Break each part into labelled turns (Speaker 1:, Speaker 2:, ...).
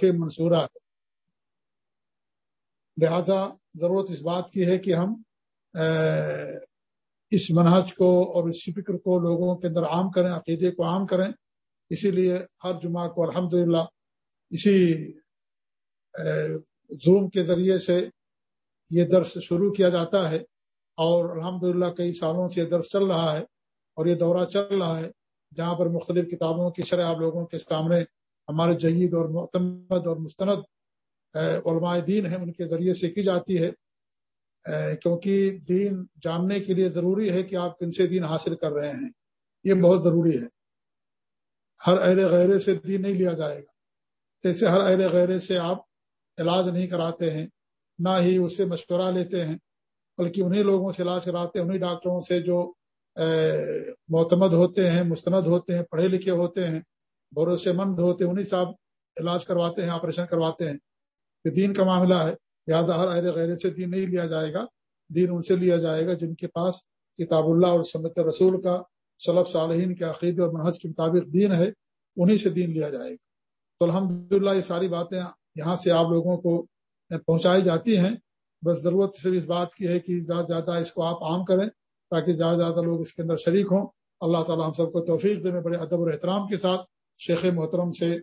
Speaker 1: کافی منصورہ ہے۔ لہذا ضرورت اس بات کی ہے کہ ہم اس منہج کو اور اس فکر کو لوگوں کے اندر عام کریں، عقیدے کو عام کریں۔ اسی لیے ہر جمعہ کو الحمد اسی زوم کے ذریعے سے یہ درس شروع کیا جاتا ہے۔ اور الحمد کئی سالوں سے یہ درس چل رہا ہے اور یہ دورہ چل رہا ہے، جہاں پر مختلف کتابوں کی شرح آپ لوگوں کے سامنے ہمارے جید اور معتمد اور مستند علماء دین ہیں، ان کے ذریعے سے کی جاتی ہے۔ کیونکہ دین جاننے کے لیے ضروری ہے کہ آپ کن سے دین حاصل کر رہے ہیں۔ یہ بہت ضروری ہے۔ ہر اہل غیرے سے دین نہیں لیا جائے گا۔ جیسے ہر اہل غیرے سے آپ علاج نہیں کراتے ہیں، نہ ہی اس سے مشورہ لیتے ہیں، بلکہ انہیں لوگوں سے علاج کراتے ہیں، انہیں ڈاکٹروں سے جو معتمد ہوتے ہیں، مستند ہوتے ہیں، پڑھے لکھے ہوتے ہیں۔ بھروسے مند ہوتے ہیں انہیں صاحب علاج کرواتے ہیں آپریشن کرواتے ہیں۔ کہ دین کا معاملہ ہے۔ لہٰذا ہر اہل غیر سے دین نہیں لیا جائے گا۔ دین ان سے لیا جائے گا جن کے پاس کتاب اللہ اور سمت رسول کا صلب صالحین کے عقیدے اور منحص کے مطابق دین ہے، انہیں سے دین لیا جائے گا۔ تو الحمد یہ ساری باتیں یہاں سے آپ لوگوں کو پہنچائی جاتی ہیں۔ بس ضرورت صرف اس بات کی ہے کہ زیادہ زیادہ اس کو آپ عام کریں تاکہ زیادہ زیادہ لوگ اس کے اندر شریک ہوں۔ اللہ تعالیٰ ہم سب کو توفیق دے، میں بڑے ادب اور احترام کے ساتھ شیخ محترم سے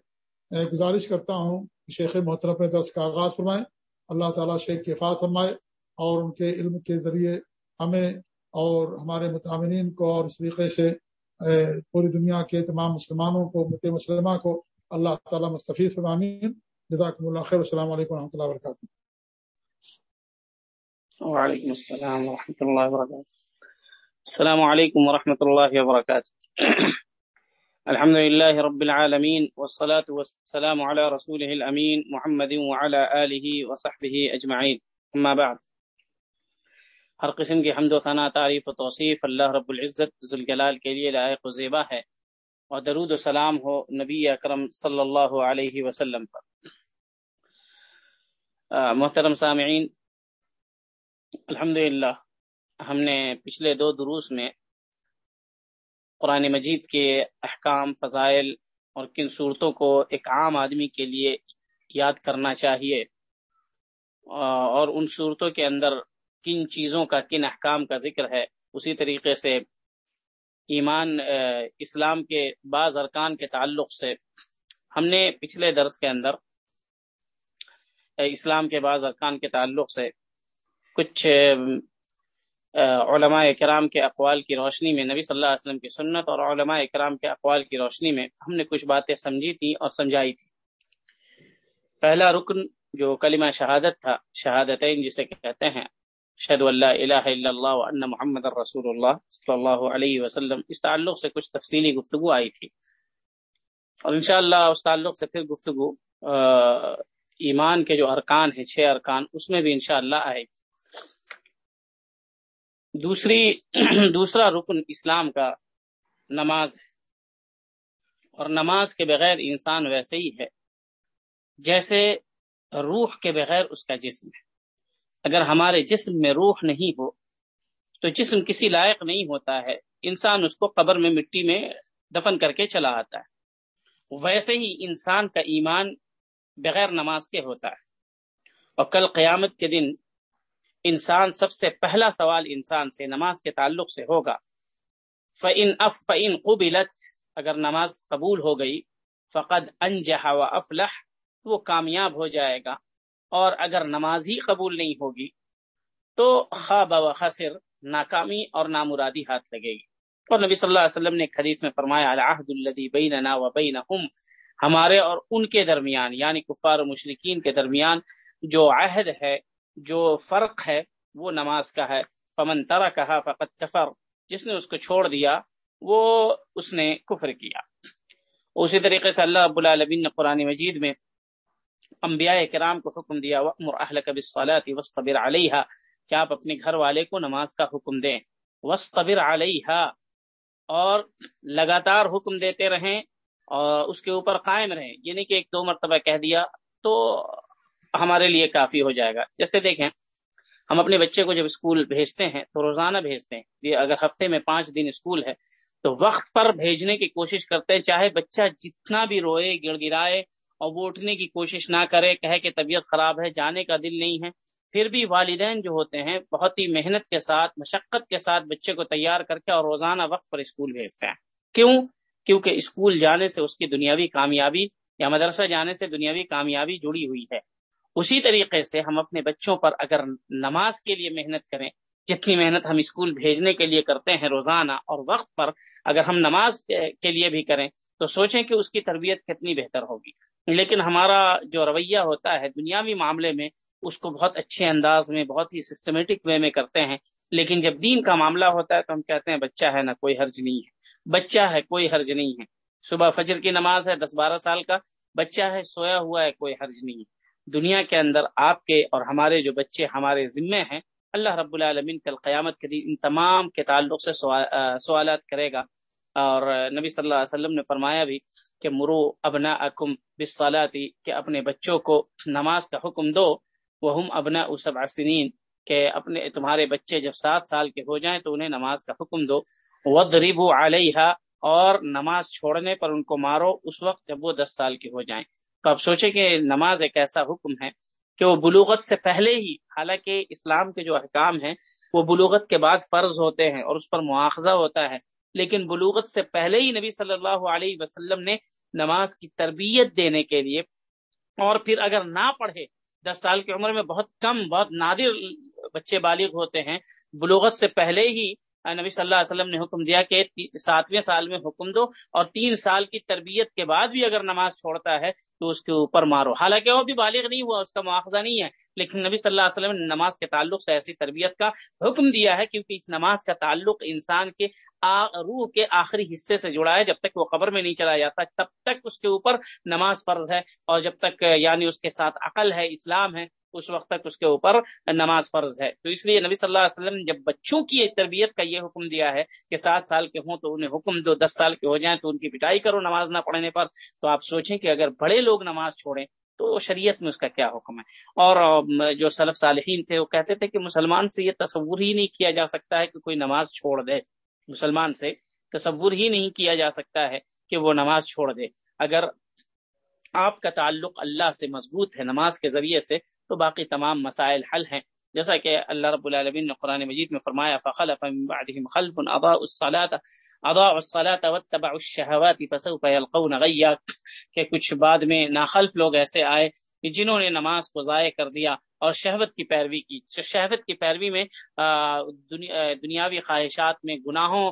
Speaker 1: گزارش کرتا ہوں شیخ محترم نے درس کا آغاز فرمائیں۔ اللہ تعالیٰ شیخ کے فات فرمائے اور ان کے علم کے ذریعے ہمیں اور ہمارے متعمرین کو اور اس طریقے سے پوری دنیا کے تمام مسلمانوں کو مت مسلمہ کو اللہ تعالیٰ مستفیض فرمامین جزاکم اللہ خیر۔ السلام علیکم و رحمۃ اللہ وبرکاتہ۔
Speaker 2: وعلیکم السلام ورحمۃ اللہ وبرکاتہ۔ السلام علیکم ورحمۃ اللہ وبرکاتہ۔ الحمد لله رب العالمين، والصلاة والسلام على رسوله الأمين محمد وعلى آله وصحبه أجمعين. أما بعد. ہر قسم کی حمد و ثنا تعریف و توصیف اللہ رب العزت ذوالجلال کے لیے لائق و زیبا ہے اور درود و سلام ہو نبی اکرم صلی اللہ علیہ وسلم پر. محترم سامعین، الحمدللہ، ہم نے پچھلے دو دروس میں قرآن مجید کے احکام، فضائل اور کن صورتوں کو ایک عام آدمی کے لیے یاد کرنا چاہیے۔ اور ان صورتوں کے اندر کن چیزوں کا، کن احکام کا ذکر ہے، اسی طریقے سے ایمان اسلام کے بعض ارکان کے تعلق سے ہم نے پچھلے درس کے اندر اسلام کے بعض ارکان کے تعلق سے کچھ علماء کرام کے اقوال کی روشنی میں، نبی صلی اللہ علیہ وسلم کی سنت اور علماء کرام کے اقوال کی روشنی میں ہم نے کچھ باتیں سمجھی تھیں اور سمجھائی تھی پہلا رکن جو کلمہ شہادت تھا، شہادتین جسے کہتے ہیں، شہد اللہ الہ الا اللہ ان محمد الرسول اللہ صلی اللہ علیہ وسلم، اس تعلق سے کچھ تفصیلی گفتگو آئی تھی۔ اور انشاءاللہ اس تعلق سے پھر گفتگو ایمان کے جو ارکان ہیں، چھ ارکان، اس میں بھی انشاءاللہ آئے گی۔ دوسری دوسرا رکن اسلام کا نماز ہے۔ اور نماز کے بغیر انسان ویسے ہی ہے، جیسے روح کے بغیر اس کا جسم ہے۔ اگر ہمارے جسم میں روح نہیں ہو، تو جسم کسی لائق نہیں ہوتا ہے۔ انسان اس کو قبر میں مٹی میں دفن کر کے چلا آتا ہے۔ ویسے ہی انسان کا ایمان بغیر نماز کے ہوتا ہے۔ اور کل قیامت کے دن انسان سب سے پہلا سوال انسان سے نماز کے تعلق سے ہوگا۔ فعن اف فعن قبلت، اگر نماز قبول ہو گئی، فقد انجہ و افلح وہ کامیاب ہو جائے گا۔ اور اگر نماز ہی قبول نہیں ہوگی، تو خواب و خسر، ناکامی اور نامرادی ہاتھ لگے گی۔ اور نبی صلی اللہ علیہ وسلم نے ایک حدیث میں فرمایا، العہد الذی بیننا و بینہم، ہمارے اور ان کے درمیان یعنی کفار و مشرقین کے درمیان جو عہد ہے جو فرق ہے وہ نماز کا ہے۔ پمن ترا کہا فقط کفر جس نے اس کو چھوڑ دیا، وہ اس نے کفر کیا۔ اسی طریقے سے اللہ ابو العالمین نے قرآن مجید میں انبیاء کرام کو حکم دیا وقمر اہل کب صلاحی وسطبر کہ آپ اپنے گھر والے کو نماز کا حکم دیں؟ وسطبر علیہ اور لگاتار حکم دیتے رہیں اور اس کے اوپر قائم رہیں۔ یعنی کہ ایک دو مرتبہ کہہ دیا تو ہمارے لیے کافی ہو جائے گا۔ جیسے دیکھیں، ہم اپنے بچے کو جب اسکول بھیجتے ہیں تو روزانہ بھیجتے ہیں۔ یہ اگر ہفتے میں پانچ دن اسکول ہے تو وقت پر بھیجنے کی کوشش کرتے ہیں، چاہے بچہ جتنا بھی روئے گڑ گڑائے اور وہ اٹھنے کی کوشش نہ کرے، کہے کہ طبیعت خراب ہے، جانے کا دل نہیں ہے، پھر بھی والدین جو ہوتے ہیں بہت ہی محنت کے ساتھ، مشقت کے ساتھ بچے کو تیار کر کے اور روزانہ وقت پر اسکول بھیجتے ہیں۔ کیوں؟ کیونکہ اسکول جانے سے اس کی دنیاوی کامیابی یا مدرسہ جانے سے دنیاوی کامیابی جڑی ہوئی ہے۔ اسی طریقے سے ہم اپنے بچوں پر اگر نماز کے لیے محنت کریں، جتنی محنت ہم اسکول بھیجنے کے لیے کرتے ہیں روزانہ اور وقت پر اگر ہم نماز کے لیے بھی کریں، تو سوچیں کہ اس کی تربیت کتنی بہتر ہوگی۔ لیکن ہمارا جو رویہ ہوتا ہے دنیاوی معاملے میں، اس کو بہت اچھے انداز میں، بہت ہی سسٹمیٹک وے میں کرتے ہیں۔ لیکن جب دین کا معاملہ ہوتا ہے تو ہم کہتے ہیں بچہ ہے نہ کوئی حرج نہیں ہے۔ بچہ ہے، کوئی حرج نہیں ہے۔ صبح فجر کی نماز ہے، دس بارہ سال کا۔ بچہ ہے، سویا ہوا ہے، کوئی حرج نہیں ہے۔ دنیا کے اندر آپ کے اور ہمارے جو بچے ہمارے ذمے ہیں، اللہ رب العالمین کل قیامت کے دن ان تمام کے تعلق سے سوالات کرے گا۔ اور نبی صلی اللہ علیہ وسلم نے فرمایا بھی کہ مرو ابنا اکم بسلاتی کہ اپنے بچوں کو نماز کا حکم دو۔ وہ ہم ابنا اسب سنین، کہ اپنے تمہارے بچے جب سات سال کے ہو جائیں تو انہیں نماز کا حکم دو۔ ودریب علیہ اور نماز چھوڑنے پر ان کو مارو، اس وقت جب وہ دس سال کے ہو جائیں۔ تو آپ سوچیں کہ نماز ایک ایسا حکم ہے کہ وہ بلوغت سے پہلے ہی، حالانکہ اسلام کے جو احکام ہیں، وہ بلوغت کے بعد فرض ہوتے ہیں اور اس پر مواخذہ ہوتا ہے۔ لیکن بلوغت سے پہلے ہی نبی صلی اللہ علیہ وسلم نے نماز کی تربیت دینے کے لیے اور پھر اگر نہ پڑھے، دس سال کی عمر میں بہت کم، بہت نادر بچے بالغ ہوتے ہیں۔ بلوغت سے پہلے ہی نبی صلی اللہ علیہ وسلم نے حکم دیا کہ ساتویں سال میں حکم دو اور تین سال کی تربیت کے بعد بھی اگر نماز چھوڑتا ہے تو اس کے اوپر مارو۔ حالانکہ وہ بھی بالغ نہیں ہوا، اس کا مواخذہ نہیں ہے، لیکن نبی صلی اللہ علیہ وسلم نے نماز کے تعلق سے ایسی تربیت کا حکم دیا ہے، کیونکہ اس نماز کا تعلق انسان کے روح کے آخری حصے سے جڑا ہے۔ جب تک وہ قبر میں نہیں چلا جاتا، تب تک اس کے اوپر نماز فرض ہے اور جب تک یعنی اس کے ساتھ عقل ہے، اسلام ہے اس وقت تک اس کے اوپر نماز فرض ہے۔ تو اس لیے نبی صلی اللہ علیہ وسلم نے جب بچوں کی تربیت کا یہ حکم دیا ہے کہ سات سال کے ہوں تو انہیں حکم دو، دس سال کے ہو جائیں تو ان کی پٹائی کرو نماز نہ پڑھنے پر۔ تو آپ سوچیں کہ اگر بڑے لوگ نماز چھوڑیں تو شریعت میں اس کا کیا حکم ہے؟ اور جو سلف صالحین تھے وہ کہتے تھے کہ مسلمان سے یہ تصور ہی نہیں کیا جا سکتا ہے کہ کوئی نماز چھوڑ دے۔ مسلمان سے تصور ہی نہیں کیا جا سکتا ہے کہ وہ نماز چھوڑ دے۔ اگر آپ کا تعلق اللہ سے مضبوط ہے، نماز کے ذریعے سے تو باقی تمام مسائل حل ہیں۔ جیسا کہ اللہ رب العالمین نے قرآن مجید میں فرمایا، فخلف من بعدهم خلف اضاءوا الصلاة الصلاة واتبعوا الشهوات فسوف يلقون غيا۔ کہ کچھ بعد میں ناخلف لوگ ایسے آئے کہ جنہوں نے نماز کو ضائع کر دیا اور شہوت کی پیروی کی۔ شہوت کی پیروی میں دنیاوی خواہشات میں گناہوں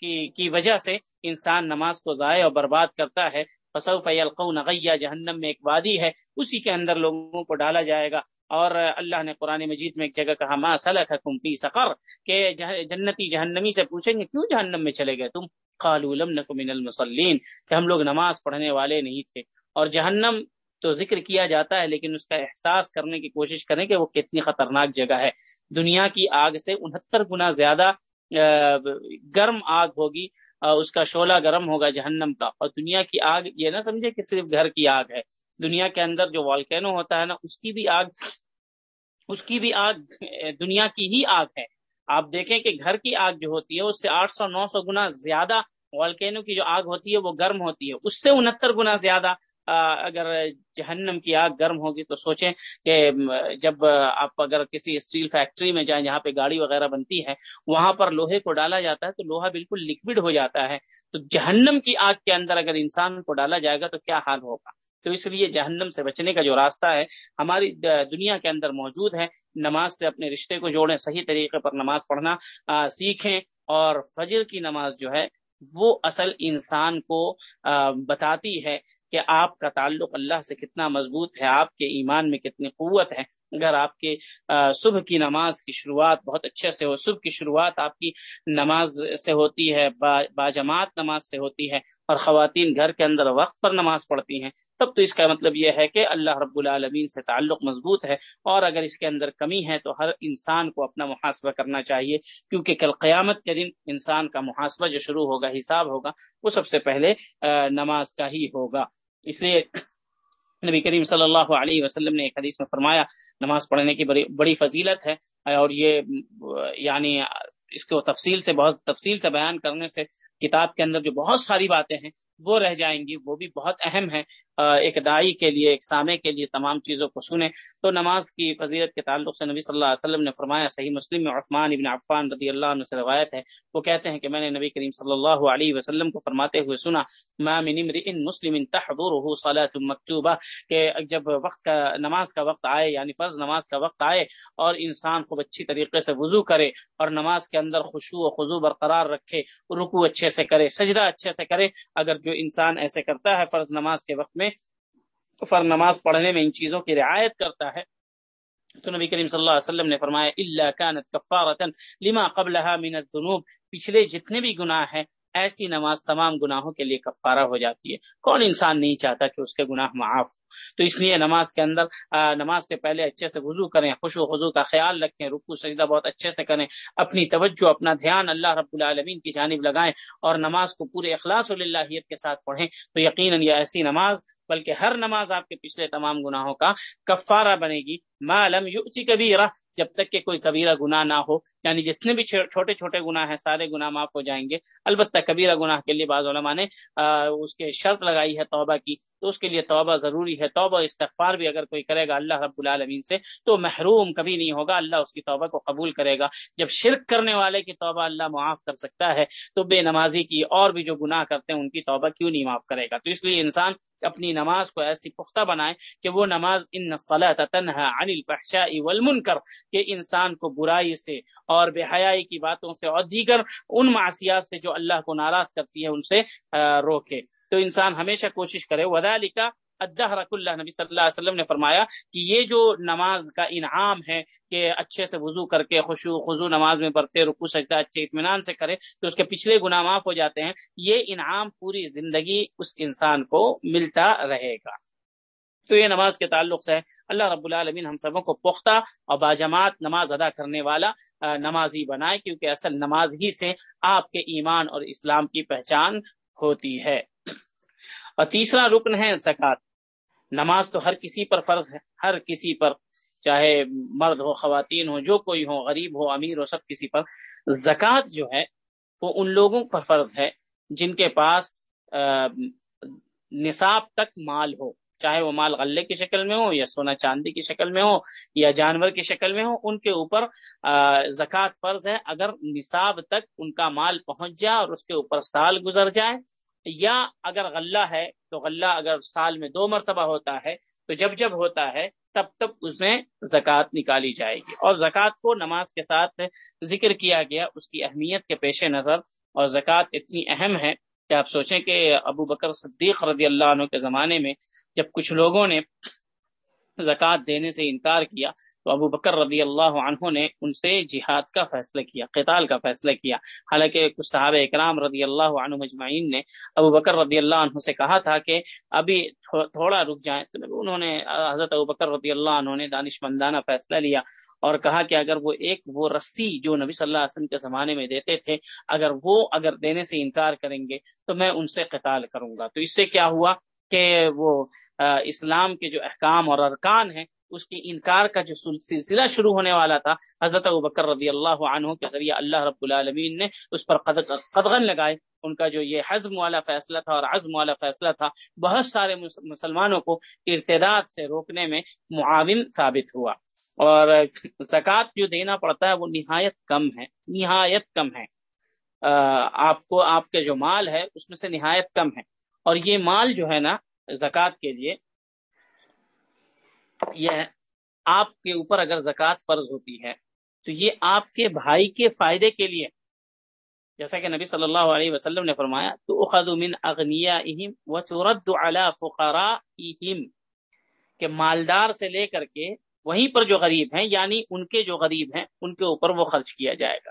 Speaker 2: کی وجہ سے انسان نماز کو ضائع اور برباد کرتا ہے۔ فصوف یلقون غیا جہنم میں ایک وادی ہے، اسی کے اندر لوگوں کو ڈالا جائے گا۔ اور اللہ نے قرآن مجید میں ایک جگہ کہا، ما سلککم فی سقر، کہ جنتی جہنمی سے پوچھیں گے، کیوں جہنم میں چلے گئے تم؟ قالوا لم نکن من المصلین کہ ہم لوگ نماز پڑھنے والے نہیں تھے۔ اور جہنم تو ذکر کیا جاتا ہے، لیکن اس کا احساس کرنے کی کوشش کریں کہ وہ کتنی خطرناک جگہ ہے۔ دنیا کی آگ سے انہتر گنا زیادہ گرم آگ ہوگی۔ اس کا شعلہ گرم ہوگا جہنم کا اور دنیا کی آگ، یہ نہ سمجھے کہ صرف گھر کی آگ ہے۔ دنیا کے اندر جو والکینو ہوتا ہے نا، اس کی بھی آگ، اس کی بھی آگ، دنیا کی ہی آگ ہے۔ آپ دیکھیں کہ گھر کی آگ جو ہوتی ہے، اس سے آٹھ سو، نو سو گنا زیادہ والکینو کی جو آگ ہوتی ہے، وہ گرم ہوتی ہے۔ اس سے انہتر گنا زیادہ اگر جہنم کی آگ گرم ہوگی تو سوچیں کہ جب آپ اگر کسی اسٹیل فیکٹری میں جائیں جہاں پہ گاڑی وغیرہ بنتی ہے، وہاں پر لوہے کو ڈالا جاتا ہے تو لوہا بالکل لکوڈ ہو جاتا ہے۔ تو جہنم کی آگ کے اندر اگر انسان کو ڈالا جائے گا تو کیا حال ہوگا؟ تو اس لیے جہنم سے بچنے کا جو راستہ ہے، ہماری دنیا کے اندر موجود ہے۔ نماز سے اپنے رشتے کو جوڑیں، صحیح طریقے پر نماز پڑھنا سیکھیں اور فجر کی نماز جو ہے، وہ اصل انسان کو بتاتی ہے۔ کہ آپ کا تعلق اللہ سے کتنا مضبوط ہے، آپ کے ایمان میں کتنی قوت ہے۔ اگر آپ کے صبح کی نماز کی شروعات بہت اچھے سے ہو، صبح کی شروعات آپ کی نماز سے ہوتی ہے باجماعت نماز سے ہوتی ہے اور خواتین گھر کے اندر وقت پر نماز پڑھتی ہیں، تب تو اس کا مطلب یہ ہے کہ اللہ رب العالمین سے تعلق مضبوط ہے۔ اور اگر اس کے اندر کمی ہے تو ہر انسان کو اپنا محاسبہ کرنا چاہیے، کیونکہ کل قیامت کے دن انسان کا محاسبہ جو شروع ہوگا، حساب ہوگا، وہ سب سے پہلے نماز کا ہی ہوگا۔ اس لیے نبی کریم صلی اللہ علیہ وسلم نے ایک حدیث میں فرمایا، نماز پڑھنے کی بڑی بڑی فضیلت ہے اور یہ یعنی اس کو تفصیل سے بہت تفصیل سے بیان کرنے سے کتاب کے اندر جو بہت ساری باتیں ہیں، وہ رہ جائیں گی، وہ بھی بہت اہم ہے ایک دائی کے لیے، ایک سامع کے لیے تمام چیزوں کو سنیں۔ تو نماز کی فضیلت کے تعلق سے نبی صلی اللہ علیہ وسلم نے فرمایا، صحیح مسلم میں عثمان ابن عفان رضی اللہ عنہ سے روایت ہے۔ وہ کہتے ہیں کہ میں نے نبی کریم صلی اللہ علیہ وسلم کو فرماتے ہوئے سنا، ما من امرئ مسلم تحضره صلاة مکتوبہ کہ جب وقت کا، نماز کا وقت آئے یعنی فرض نماز کا وقت آئے، اور انسان خوب اچھی طریقے سے وضو کرے، اور نماز کے اندر خوشو و خضو برقرار رکھے رکو اچھے سے کرے، سجدہ اچھے سے کرے، اگر جو انسان ایسے کرتا ہے فرض نماز کے وقت میں فر نماز پڑھنے میں ان چیزوں کی رعایت کرتا ہے۔ تو نبی کریم صلی اللہ علیہ وسلم نے فرمایا اللہ کانت کفارتا لما قبلها من الذنوب پچھلے جتنے بھی گناہ ہیں، ایسی نماز تمام گناہوں کے لیے کفارہ ہو جاتی ہے۔ کون انسان نہیں چاہتا کہ اس کے گناہ معاف ہو؟ تو اس لیے نماز کے اندر نماز سے پہلے اچھے سے وضو کریں، خوش و خضو کا خیال رکھیں رکو سجدہ بہت اچھے سے کریں، اپنی توجہ، اپنا دھیان اللہ رب العالمین کی جانب لگائیں اور نماز کو پورے اخلاص اللہیت کے ساتھ پڑھیں۔ تو یقیناً یہ ایسی نماز بلکہ ہر نماز آپ کے پچھلے تمام گناہوں کا کفارہ بنے گی۔ معلوم یؤتی کبیرہ جب تک کہ کوئی کبیرہ گناہ نہ ہو یعنی جتنے بھی چھوٹے چھوٹے گناہ ہیں، سارے گناہ معاف ہو جائیں گے۔ البتہ کبیرہ گناہ کے لیے بعض علماء نے اس کے شرط لگائی ہے توبہ کی، تو اس کے لیے توبہ ضروری ہے۔ توبہ استغفار بھی اگر کوئی کرے گا اللہ رب العالمین سے، تو محروم کبھی نہیں ہوگا، اللہ اس کی توبہ کو قبول کرے گا۔ جب شرک کرنے والے کی توبہ اللہ معاف کر سکتا ہے، تو بے نمازی کی اور بھی جو گناہ کرتے ہیں، ان کی توبہ کیوں نہیں معاف کرے گا؟ تو اس لیے انسان اپنی نماز کو ایسی پختہ بنائے کہ وہ نماز ان تنہا عن الفحشاء والمنکر، کہ انسان کو برائی سے اور بے حیائی کی باتوں سے اور دیگر ان معاشیات سے جو اللہ کو ناراض کرتی ہے، ان سے روکے۔ تو انسان ہمیشہ کوشش کرے۔ ودا لکھا ادہ رک اللہ نبی صلی اللہ علیہ وسلم نے فرمایا کہ یہ جو نماز کا انعام ہے کہ اچھے سے وضو کر کے خوشو خضو نماز میں برتے رکو سجدہ، اچھے اطمینان سے کرے، تو اس کے پچھلے گناہ معاف ہو جاتے ہیں۔ یہ انعام پوری زندگی اس انسان کو ملتا رہے گا۔ تو یہ نماز کے تعلق سے اللہ رب العالمین ہم سبوں کو پختہ اور باجماعت نماز ادا کرنے والا نمازی بنائے، کیونکہ اصل نماز ہی سے آپ کے ایمان اور اسلام کی پہچان ہوتی ہے۔ اور تیسرا رکن ہے زکوٰۃ۔ نماز تو ہر کسی پر فرض ہے، ہر کسی پر، چاہے مرد ہو، خواتین ہو، جو کوئی ہو، غریب ہو، امیر ہو، سب کسی پر۔ زکوٰۃ جو ہے، وہ ان لوگوں پر فرض ہے جن کے پاس نصاب تک مال ہو۔ چاہے وہ مال غلے کی شکل میں ہو یا سونا چاندی کی شکل میں ہو یا جانور کی شکل میں ہو، ان کے اوپر زکوٰۃ فرض ہے اگر نصاب تک ان کا مال پہنچ جائے اور اس کے اوپر سال گزر جائے، یا اگر غلہ ہے، تو غلہ اگر سال میں دو مرتبہ ہوتا ہے، تو جب جب ہوتا ہے، تب تب اس میں زکوٰۃ نکالی جائے گی۔ اور زکوٰۃ کو نماز کے ساتھ ذکر کیا گیا، اس کی اہمیت کے پیش نظر۔ اور زکوٰۃ اتنی اہم ہے کہ آپ سوچیں کہ ابو بکر صدیق رضی اللہ عنہ کے زمانے میں جب کچھ لوگوں نے زکوٰۃ دینے سے انکار کیا تو ابو بکر رضی اللہ عنہ نے ان سے جہاد کا فیصلہ کیا، قتال کا فیصلہ کیا۔ حالانکہ کچھ صحابہ اکرام رضی اللہ عنہ مجمعین نے ابو بکر رضی اللہ عنہ سے کہا تھا کہ ابھی تھوڑا رک جائیں۔ تو انہوں نے، حضرت ابو بکر رضی اللہ عنہ نے دانش مندانہ فیصلہ لیا اور کہا کہ اگر وہ ایک وہ رسی جو نبی صلی اللہ علیہ وسلم کے زمانے میں دیتے تھے، اگر وہ اگر دینے سے انکار کریں گے تو میں ان سے قتال کروں گا۔ تو اس سے کیا ہوا کہ وہ اسلام کے جو احکام اور ارکان ہیں، اس کی انکار کا جو سلسلہ شروع ہونے والا تھا، حضرت بکر رضی اللہ عنہ کے ذریعے اللہ رب العالمین نے اس پر قدغن لگائے۔ ان کا جو یہ حزم والا فیصلہ تھا اور عزم والا فیصلہ تھا، بہت سارے مسلمانوں کو ارتداد سے روکنے میں معاون ثابت ہوا۔ اور زکوٰۃ جو دینا پڑتا ہے، وہ نہایت کم ہے، نہایت کم ہے۔ آپ کو، آپ کے جو مال ہے، اس میں سے نہایت کم ہے۔ اور یہ مال جو ہے نا زکوٰۃ کے لیے، یہ آپ کے اوپر اگر زکوٰۃ فرض ہوتی ہے، تو یہ آپ کے بھائی کے فائدے کے لیے۔ جیسا کہ نبی صلی اللہ علیہ وسلم نے فرمایا تو اخذ من اغنیا و ترد علی فقرا کہ مالدار سے لے کر کے وہیں پر جو غریب ہیں یعنی ان کے جو غریب ہیں، ان کے اوپر وہ خرچ کیا جائے گا۔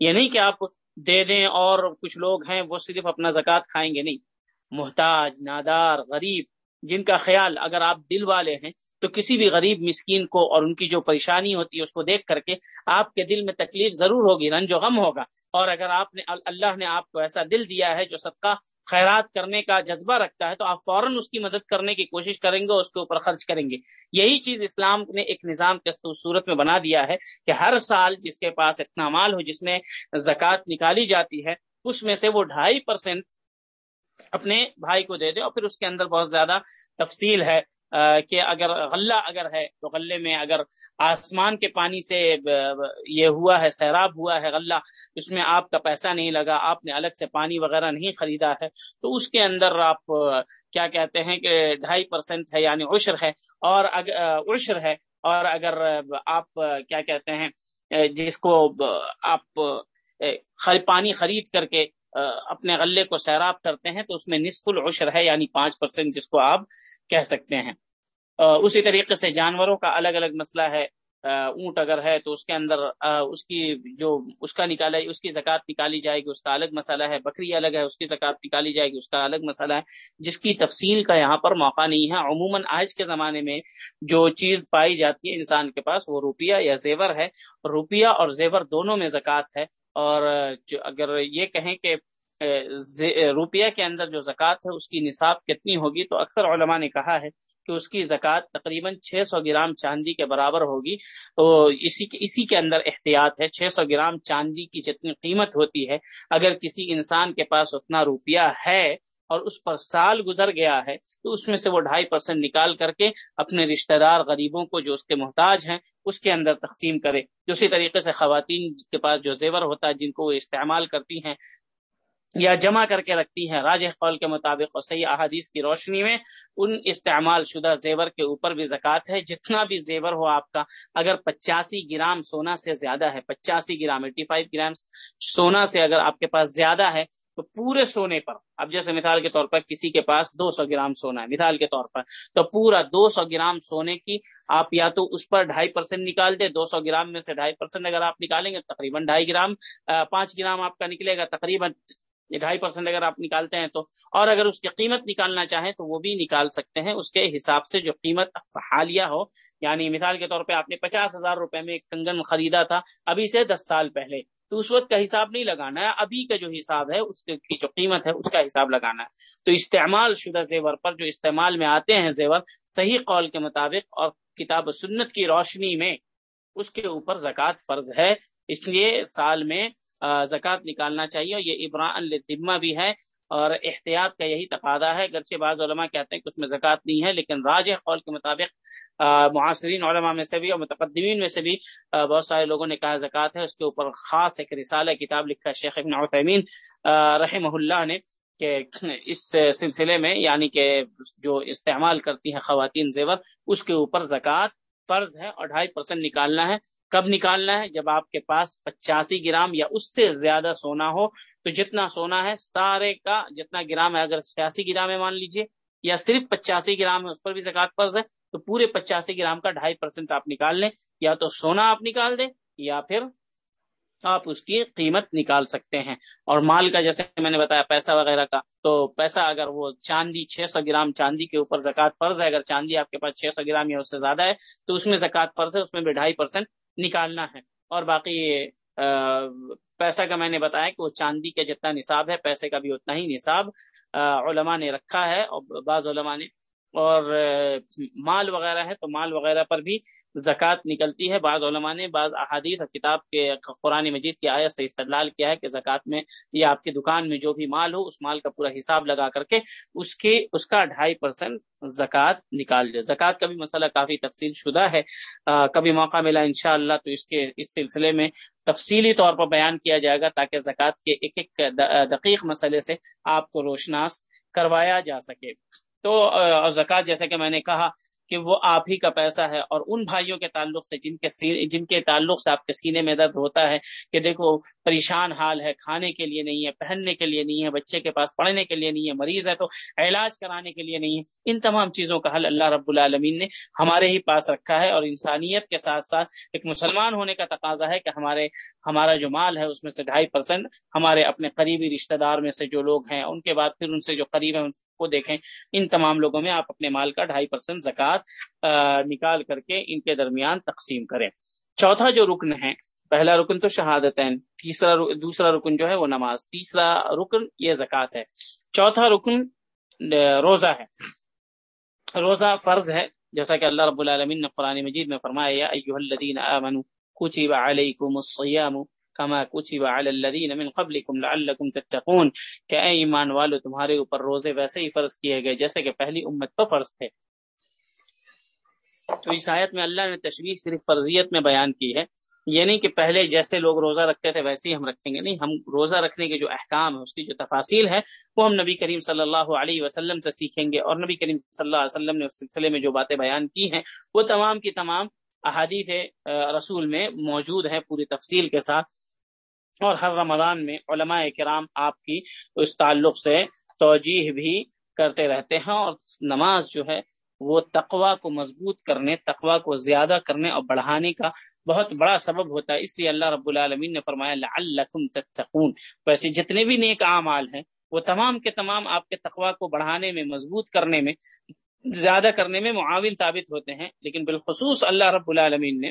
Speaker 2: یہ نہیں کہ آپ دے دیں اور کچھ لوگ ہیں، وہ صرف اپنا زکوٰۃ کھائیں گے، نہیں۔ محتاج، نادار، غریب، جن کا خیال اگر آپ دل والے ہیں، تو کسی بھی غریب مسکین کو اور ان کی جو پریشانی ہوتی ہے اس کو دیکھ کر کے آپ کے دل میں تکلیف ضرور ہوگی، رنج و غم ہوگا۔ اور اگر آپ نے، اللہ نے آپ کو ایسا دل دیا ہے جو صدقہ، خیرات کرنے کا جذبہ رکھتا ہے، تو آپ فوراً اس کی مدد کرنے کی کوشش کریں گے، اس کے اوپر خرچ کریں گے۔ یہی چیز اسلام نے ایک نظام کے صورت میں بنا دیا ہے کہ ہر سال جس کے پاس اتنا مال ہو، جس میں زکوٰۃ نکالی جاتی ہے، اس میں سے وہ ڈھائی پرسینٹ اپنے بھائی کو دے دے اور پھر اس کے اندر بہت زیادہ تفصیل ہے کہ اگر غلہ اگر ہے تو غلے میں اگر آسمان کے پانی سے یہ ہوا ہے، سیراب ہوا ہے غلہ، اس میں آپ کا پیسہ نہیں لگا، آپ نے الگ سے پانی وغیرہ نہیں خریدا ہے، تو اس کے اندر آپ کیا کہتے ہیں کہ ڈھائی پرسینٹ ہے یعنی عشر ہے اور عشر ہے اور اگر آپ کیا کہتے ہیں جس کو آپ پانی خرید کر کے اپنے غلے کو سیراب کرتے ہیں تو اس میں نصف العشر ہے یعنی پانچ پرسینٹ جس کو آپ کہہ سکتے ہیں۔ اسی طریقے سے جانوروں کا الگ الگ مسئلہ ہے۔ اونٹ اگر ہے تو اس کے اندر اس کی جو، اس کا نکالا، اس کی زکوٰۃ نکالی جائے گی، اس کا الگ مسئلہ ہے۔ بکری الگ ہے، اس کی زکوٰۃ نکالی جائے گی، اس کا الگ مسئلہ ہے۔ جس کی تفصیل کا یہاں پر موقع نہیں ہے۔ عموماً آج کے زمانے میں جو چیز پائی جاتی ہے انسان کے پاس وہ روپیہ یا زیور ہے۔ روپیہ اور زیور دونوں میں زکوٰۃ ہے۔ اور اگر یہ کہیں کہ روپیہ کے اندر جو زکوٰۃ ہے، اس کی نصاب کتنی ہوگی؟ تو اکثر علماء نے کہا ہے کہ اس کی زکوٰۃ تقریباً چھ سو گرام چاندی کے برابر ہوگی۔ تو اسی کے اسی کے اندر احتیاط ہے۔ چھ سو گرام چاندی کی جتنی قیمت ہوتی ہے، اگر کسی انسان کے پاس اتنا روپیہ ہے اور اس پر سال گزر گیا ہے تو اس میں سے وہ ڈھائی پرسینٹ نکال کر کے اپنے رشتہ دار غریبوں کو جو اس کے محتاج ہیں، اس کے اندر تقسیم کرے۔ اسی طریقے سے خواتین کے پاس جو زیور ہوتا ہے، جن کو وہ استعمال کرتی ہیں یا جمع کر کے رکھتی ہیں راج قول کے مطابق اور صحیح احادیث کی روشنی میں ان استعمال شدہ زیور کے اوپر بھی زکوٰۃ ہے۔ جتنا بھی زیور ہو آپ کا، اگر پچاسی گرام سونا سے زیادہ ہے، پچاسی گرام، ایٹی فائیو گرام سونا سے اگر آپ کے پاس زیادہ ہے تو پورے سونے پر، اب جیسے مثال کے طور پر کسی کے پاس دو سو گرام سونا ہے، مثال کے طور پر، تو پورا دو سو گرام سونے کی آپ یا تو اس پر ڈھائی پرسینٹ نکال دیں، دو سو گرام میں سے ڈھائی پرسینٹ اگر آپ نکالیں گے، تقریباً ڈھائی گرام پانچ گرام آپ کا نکلے گا، تقریباً ڈھائی پرسینٹ اگر آپ نکالتے ہیں تو، اور اگر اس کی قیمت نکالنا چاہیں تو وہ بھی نکال سکتے ہیں، اس کے حساب سے جو قیمت حالیہ ہو یعنی مثال کے طور پہ آپ نے پچاس ہزار روپے میں ایک کنگن خریدا تھا، ابھی سے دس سال پہلے۔ تو اس وقت کا حساب نہیں لگانا ہے۔ ابھی کا جو حساب ہے، اس کی جو قیمت ہے، اس کا حساب لگانا ہے۔ تو استعمال شدہ زیور پر جو استعمال میں آتے ہیں زیور، صحیح قول کے مطابق اور کتاب و سنت کی روشنی میں اس کے اوپر زکوٰۃ فرض ہے۔ اس لیے سال میں زکوٰۃ نکالنا چاہیے اور یہ ابراء الذمہ بھی ہے۔ اور احتیاط کا یہی تقاضا ہے۔ گرچہ بعض علماء کہتے ہیں کہ اس میں زکوٰۃ نہیں ہے، لیکن راج قول کے مطابق معاصرین علماء میں سے بھی اور متقدمین میں سے بھی بہت سارے لوگوں نے کہا زکوٰۃ ہے۔ اس کے اوپر خاص ایک رسالہ، کتاب لکھا شیخ ابن عثیمین رحمہ اللہ نے کہ اس سلسلے میں یعنی کہ جو استعمال کرتی ہیں خواتین زیور، اس کے اوپر زکوٰۃ فرض ہے اور ڈھائی پرسینٹ نکالنا ہے۔ کب نکالنا ہے؟ جب آپ کے پاس پچاسی گرام یا اس سے زیادہ سونا ہو تو جتنا سونا ہے سارے کا جتنا گرام ہے، اگر چھیاسی گرام ہے مان لیجیے، یا صرف پچاسی گرام ہے، اس پر بھی زکات فرض ہے، تو پورے پچاسی گرام کا ڈھائی پرسینٹ آپ نکال لیں۔ یا تو سونا آپ نکال دیں، یا پھر آپ اس کی قیمت نکال سکتے ہیں۔ اور مال کا جیسے میں نے بتایا، پیسہ وغیرہ کا، تو پیسہ اگر وہ چاندی چھ سو گرام چاندی کے اوپر زکات فرض ہے، اگر چاندی آپ کے پاس چھ سو گرام یا اس سے زیادہ ہے، تو اس میں زکات فرض ہے، اس میں بھی ڈھائی پرسینٹ نکالنا ہے۔ اور باقی پیسہ کا میں نے بتایا کہ وہ چاندی کا جتنا نصاب ہے، پیسے کا بھی اتنا ہی نصاب علماء نے رکھا ہے اور بعض علماء نے اور مال وغیرہ ہے تو مال وغیرہ پر بھی زکوٰۃ نکلتی ہے۔ بعض علماء نے بعض احادیث اور کتاب کے، قرآن مجید کی آیت سے استدلال کیا ہے کہ زکوٰۃ میں یا آپ کی دکان میں جو بھی مال ہو، اس مال کا پورا حساب لگا کر کے اس کے، اس کا ڈھائی پرسینٹ زکوٰۃ نکال دے زکوٰۃ کا بھی مسئلہ کافی تفصیل شدہ ہے۔ کبھی موقع ملا انشاءاللہ تو اس کے، اس سلسلے میں تفصیلی طور پر بیان کیا جائے گا تاکہ زکوٰۃ کے ایک ایک دقیق مسئلے سے آپ کو روشناس کروایا جا سکے۔ تو زکوٰۃ جیسے کہ میں نے کہا کہ وہ آپ ہی کا پیسہ ہے اور ان بھائیوں کے تعلق سے جن کے جن کے تعلق سے آپ کے سینے میں درد ہوتا ہے کہ دیکھو پریشان حال ہے، کھانے کے لیے نہیں ہے، پہننے کے لیے نہیں ہے، بچے کے پاس پڑھنے کے لیے نہیں ہے، مریض ہے تو علاج کرانے کے لیے نہیں ہے، ان تمام چیزوں کا حل اللہ رب العالمین نے ہمارے ہی پاس رکھا ہے اور انسانیت کے ساتھ ساتھ ایک مسلمان ہونے کا تقاضا ہے کہ ہمارے، ہمارا جو مال ہے اس میں سے ڈھائی پرسینٹ ہمارے اپنے قریبی رشتہ دار میں سے جو لوگ ہیں، ان کے بعد پھر ان سے جو قریب ہیں، ان کو دیکھیں، ان تمام لوگوں میں آپ اپنے مال کا ڈھائی پرسینٹ زکوٰۃ نکال کر کے ان کے درمیان تقسیم کریں۔ چوتھا جو رکن ہے، پہلا رکن تو شہادت تیسرا دوسرا رکن جو ہے وہ نماز، تیسرا رکن یہ زکوٰۃ ہے۔ چوتھا رکن روزہ ہے۔ روزہ فرض ہے، جیسا کہ اللہ رب العالمین نے قرآن مجید میں فرمایا ایوہ الذین آمنوا کتب علیکم الصیام کما کچھ من قبلکم لعلکم تتقون۔ کہ اے ایمان والو، تمہارے اوپر روزے ویسے ہی فرض کیے گئے، جیسے کہ پہلی امت پر فرض تھے۔ تو اس آیت میں اللہ نے تشریح صرف فرضیت میں بیان کی ہے۔ یہ نہیں کہ پہلے جیسے لوگ روزہ رکھتے تھے، ویسے ہی ہم رکھیں گے۔ نہیں، ہم روزہ رکھنے کے جو احکام ہے اس کی جو تفاصیل ہے وہ ہم نبی کریم صلی اللہ علیہ وسلم سے سیکھیں گے۔ اور نبی کریم صلی اللہ علیہ وسلم نے اس سلسلے میں جو باتیں بیان کی ہیں، وہ تمام کی تمام احادیث رسول میں موجود ہیں پوری تفصیل کے ساتھ۔ اور ہر رمضان میں علماء کرام آپ کی اس تعلق سے توجیح بھی کرتے رہتے ہیں اور نماز جو ہے وہ تقوا کو مضبوط کرنے تقوا کو زیادہ کرنے اور بڑھانے کا بہت بڑا سبب ہوتا ہے۔ اس لیے اللہ رب العالمین نے فرمایا، لعلکم تتقون۔ ویسے جتنے بھی نیک اعمال ہیں، وہ تمام کے تمام آپ کے تقوا کو بڑھانے میں، مضبوط کرنے میں، زیادہ کرنے میں معاون ثابت ہوتے ہیں۔ لیکن بالخصوص اللہ رب العالمین نے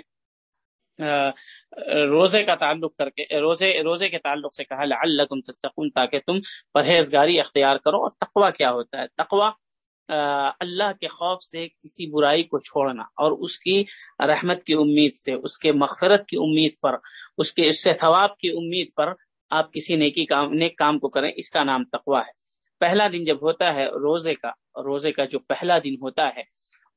Speaker 2: روزے کا تعلق کر کے، روزے روزے کے تعلق سے کہا، لعلکم تتقون، تاکہ تم پرہیزگاری اختیار کرو اور تقوا کیا ہوتا ہے؟ تقوا اللہ کے خوف سے کسی برائی کو چھوڑنا اور اس کی رحمت کی امید سے، اس کے مغفرت کی امید پر، اس کے، اس سے ثواب کی امید پر آپ کسی نیکی کام، نیک کام کو کریں، اس کا نام تقوا ہے۔ پہلا دن جب ہوتا ہے روزے کا روزے کا جو پہلا دن ہوتا ہے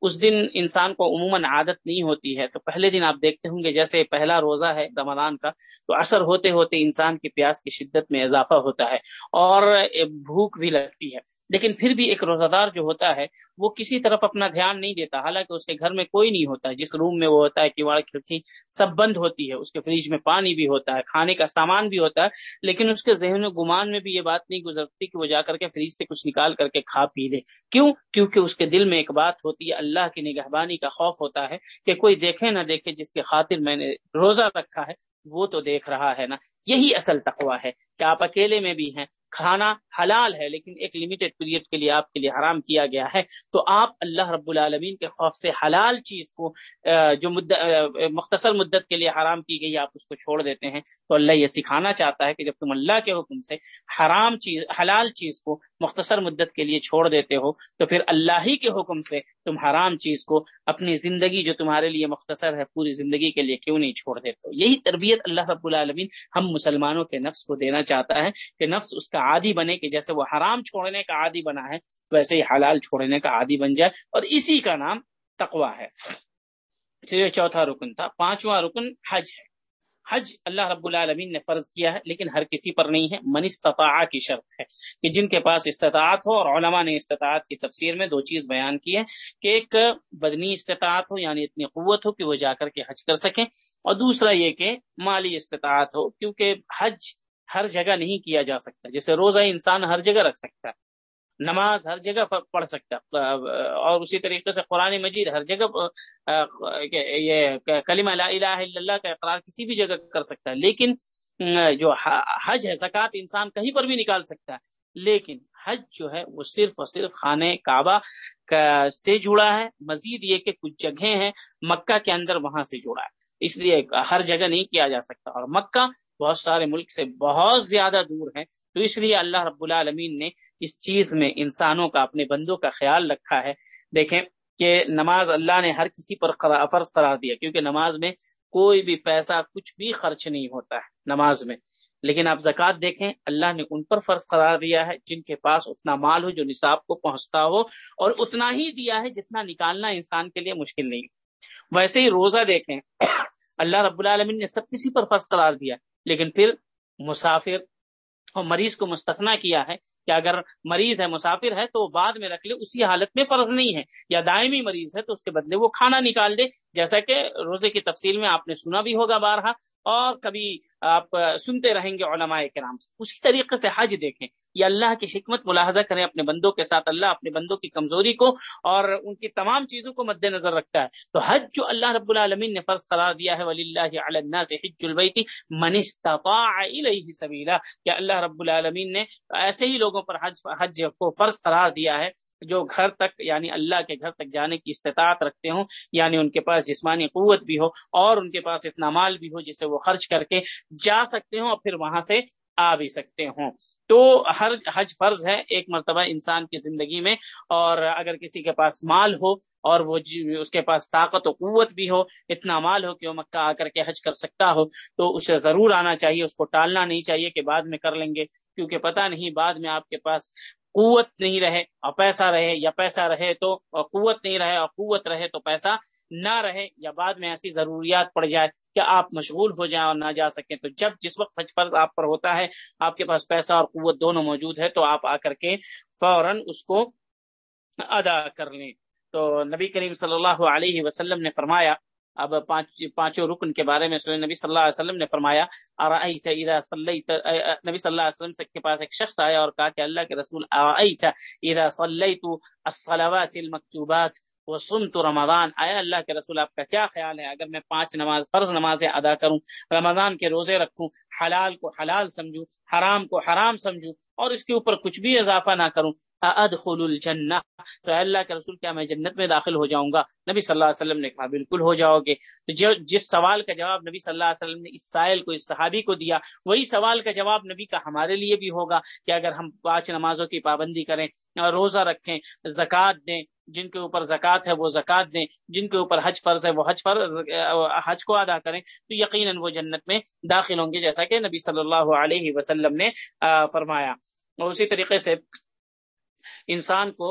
Speaker 2: اس دن انسان کو عموماً عادت نہیں ہوتی ہے۔ تو پہلے دن آپ دیکھتے ہوں گے جیسے پہلا روزہ ہے رمضان کا، تو اثر ہوتے ہوتے انسان کی پیاس کی شدت میں اضافہ ہوتا ہے اور بھوک بھی لگتی ہے۔ لیکن پھر بھی ایک روزہ دار جو ہوتا ہے، وہ کسی طرف اپنا دھیان نہیں دیتا، حالانکہ اس کے گھر میں کوئی نہیں ہوتا، جس روم میں وہ ہوتا ہے کہ کھڑکی سب بند ہوتی ہے، اس کے فریج میں پانی بھی ہوتا ہے، کھانے کا سامان بھی ہوتا ہے، لیکن اس کے ذہن و گمان میں بھی یہ بات نہیں گزرتی کہ وہ جا کر کے فریج سے کچھ نکال کر کے کھا پی لے۔ کیوں؟ کیونکہ اس کے دل میں ایک بات ہوتی ہے، اللہ کی نگہبانی کا خوف ہوتا ہے کہ کوئی دیکھے نہ دیکھے، جس کے خاطر میں نے روزہ رکھا ہے، وہ تو دیکھ رہا ہے نا۔ یہی اصل تقوا ہے کہ آپ اکیلے میں بھی ہیں کھانا حلال ہے لیکن ایک لمیٹڈ پیریڈ کے لیے آپ کے لیے حرام کیا گیا ہے، تو آپ اللہ رب العالمین کے خوف سے حلال چیز کو جو مختصر مدت کے لیے حرام کی گئی، آپ اس کو چھوڑ دیتے ہیں۔ تو اللہ یہ سکھانا چاہتا ہے کہ جب تم اللہ کے حکم سے حرام چیز، حلال چیز کو مختصر مدت کے لیے چھوڑ دیتے ہو تو پھر اللہ ہی کے حکم سے تم حرام چیز کو اپنی زندگی جو تمہارے لیے مختصر ہے پوری زندگی کے لیے کیوں نہیں چھوڑ دیتے ہو؟ یہی تربیت اللہ رب العالمین ہم مسلمانوں کے نفس کو دینا چاہتا ہے کہ نفس اس کا عادی بنے کہ جیسے وہ حرام چھوڑنے کا عادی بنا ہے، ویسے ہی حلال چھوڑنے کا عادی بن جائے اور اسی کا نام تقوا ہے۔ یہ چوتھا رکن تھا، پانچواں رکن حج ہے۔ حج اللہ رب العالمین نے فرض کیا ہے، لیکن ہر کسی پر نہیں ہے۔ من استطاع کی شرط ہے کہ جن کے پاس استطاعت ہو، اور علماء نے استطاعت کی تفسیر میں دو چیز بیان کی ہے کہ ایک بدنی استطاعت ہو یعنی اتنی قوت ہو کہ وہ جا کر کے حج کر سکیں، اور دوسرا یہ کہ مالی استطاعت ہو، کیونکہ حج ہر جگہ نہیں کیا جا سکتا۔ جیسے روزہ انسان ہر جگہ رکھ سکتا ہے۔ نماز ہر جگہ پڑھ سکتا ہے اور اسی طریقے سے قرآن مجید ہر جگہ یہ کلمہ لا الہ الا اللہ کا اقرار کسی بھی جگہ کر سکتا ہے، لیکن جو حج ہے، زکوٰۃ انسان کہیں پر بھی نکال سکتا ہے، لیکن حج جو ہے وہ صرف اور صرف خانہ کعبہ سے جڑا ہے، مزید یہ کہ کچھ جگہیں ہیں مکہ کے اندر وہاں سے جڑا ہے، اس لیے ہر جگہ نہیں کیا جا سکتا، اور مکہ بہت سارے ملک سے بہت زیادہ دور ہیں تو اس لیے اللہ رب العالمین نے اس چیز میں انسانوں کا اپنے بندوں کا خیال رکھا ہے۔ دیکھیں کہ نماز اللہ نے ہر کسی پر فرض قرار دیا، کیونکہ نماز میں کوئی بھی پیسہ، کچھ بھی خرچ نہیں ہوتا ہے نماز میں۔ لیکن آپ زکوٰۃ دیکھیں، اللہ نے ان پر فرض قرار دیا ہے، جن کے پاس اتنا مال ہو جو نصاب کو پہنچتا ہو، اور اتنا ہی دیا ہے جتنا نکالنا انسان کے لیے مشکل نہیں۔ ویسے ہی روزہ دیکھیں، اللہ رب العالمین نے سب کسی پر فرض قرار دیا، لیکن پھر مسافر اور مریض کو مستثنا کیا ہے کہ اگر مریض ہے، مسافر ہے، تو وہ بعد میں رکھ لے، اسی حالت میں فرض نہیں ہے۔ یا دائمی مریض ہے تو اس کے بدلے وہ کھانا نکال دے۔ جیسا کہ روزے کی تفصیل میں آپ نے سنا بھی ہوگا بارہا اور کبھی آپ سنتے رہیں گے علماء کرام سے۔ اسی طریقے سے حج دیکھیں۔ یہ اللہ کی حکمت ملاحظہ کریں اپنے بندوں کے ساتھ۔ اللہ اپنے بندوں کی کمزوری کو اور ان کی تمام چیزوں کو مد نظر رکھتا ہے۔ تو حج جو اللہ رب العالمین نے فرض قرار دیا ہے ولی اللہ سے حج البیتی من استطاع الیہ سبیلا کہ اللہ رب العالمین نے ایسے ہی لوگوں پر حج حج کو فرض قرار دیا ہے جو گھر تک یعنی اللہ کے گھر تک جانے کی استطاعت رکھتے ہوں یعنی ان کے پاس جسمانی قوت بھی ہو اور ان کے پاس اتنا مال بھی ہو جسے وہ خرچ کر کے جا سکتے ہوں اور پھر وہاں سے آ بھی سکتے ہوں۔ تو ہر حج فرض ہے ایک مرتبہ انسان کی زندگی میں، اور اگر کسی کے پاس مال ہو اور وہ جی اس کے پاس طاقت و قوت بھی ہو، اتنا مال ہو کہ وہ مکہ آ کر کے حج کر سکتا ہو، تو اسے ضرور آنا چاہیے، اس کو ٹالنا نہیں چاہیے کہ بعد میں کر لیں گے، کیونکہ پتہ نہیں بعد میں آپ کے پاس قوت نہیں رہے اور پیسہ رہے یا پیسہ رہے تو اور قوت نہیں رہے اور قوت رہے تو پیسہ نہ رہے یا بعد میں ایسی ضروریات پڑ جائے کہ آپ مشغول ہو جائیں اور نہ جا سکیں۔ تو جب جس وقت حج فرض آپ پر ہوتا ہے، آپ کے پاس پیسہ اور قوت دونوں موجود ہے تو آپ آ کر کے فوراً اس کو ادا کر لیں۔ تو نبی کریم صلی اللہ علیہ وسلم نے فرمایا اب پانچ پانچوں رکن کے بارے میں نبی صلی اللہ علیہ وسلم نے فرمایا نبی صلی اللہ علیہ وسلم کے پاس ایک شخص آیا اور کہا کہ اللہ کے رسول اذا صلیت الصلوات المکتوبات وہ سن تو رمضان آیا اللہ کے رسول، آپ کا کیا خیال ہے؟ اگر میں پانچ نماز، فرض نمازیں ادا کروں، رمضان کے روزے رکھوں، حلال کو حلال سمجھوں، حرام کو حرام سمجھوں اور اس کے اوپر کچھ بھی اضافہ نہ کروں ادخل الجنہ تو اللہ کے رسول، کیا میں جنت میں داخل ہو جاؤں گا؟ نبی صلی اللہ علیہ وسلم نے کہا، بالکل ہو جاؤ گے۔ تو جو، جس سوال کا جواب نبی صلی اللہ علیہ وسلم نے اس سائل کو، اس صحابی کو دیا، وہی سوال کا جواب نبی کا ہمارے لیے بھی ہوگا کہ اگر ہم پانچ نمازوں کی پابندی کریں روزہ رکھیں، زکوٰۃ دیں، جن کے اوپر زکوٰۃ ہے وہ زکوٰۃ دیں، جن کے اوپر حج فرض ہے وہ حج فرض، حج کو ادا کریں، تو یقیناً وہ جنت میں داخل ہوں گے، جیسا کہ نبی صلی اللہ علیہ وسلم نے فرمایا۔ اور اسی طریقے سے انسان کو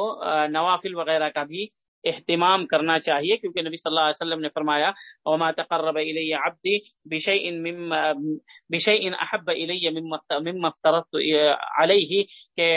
Speaker 2: نوافل وغیرہ کا بھی اہتمام کرنا چاہیے، کیونکہ نبی صلی اللہ علیہ وسلم نے فرمایا، وما تقرب الی عبدی بشیء مما بشیء احب الی مما افترضت علیہ کہ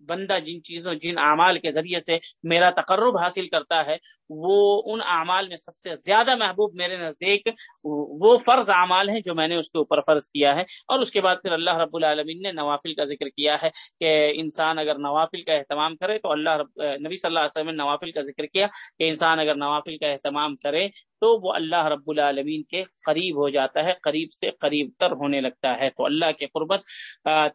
Speaker 2: بندہ جن چیزوں، جن اعمال کے ذریعے سے میرا تقرب حاصل کرتا ہے، وہ ان اعمال میں سب سے زیادہ محبوب میرے نزدیک وہ فرض اعمال ہیں جو میں نے اس کے اوپر فرض کیا ہے۔ اور اس کے بعد پھر اللہ رب العالمین نے نوافل کا ذکر کیا ہے کہ انسان اگر نوافل کا اہتمام کرے تو اللہ رب، نبی صلی اللہ علیہ وسلم نے نوافل کا ذکر کیا کہ انسان اگر نوافل کا اہتمام کرے تو وہ اللہ رب العالمین کے قریب ہو جاتا ہے، قریب سے قریب تر ہونے لگتا ہے۔ تو اللہ کے قربت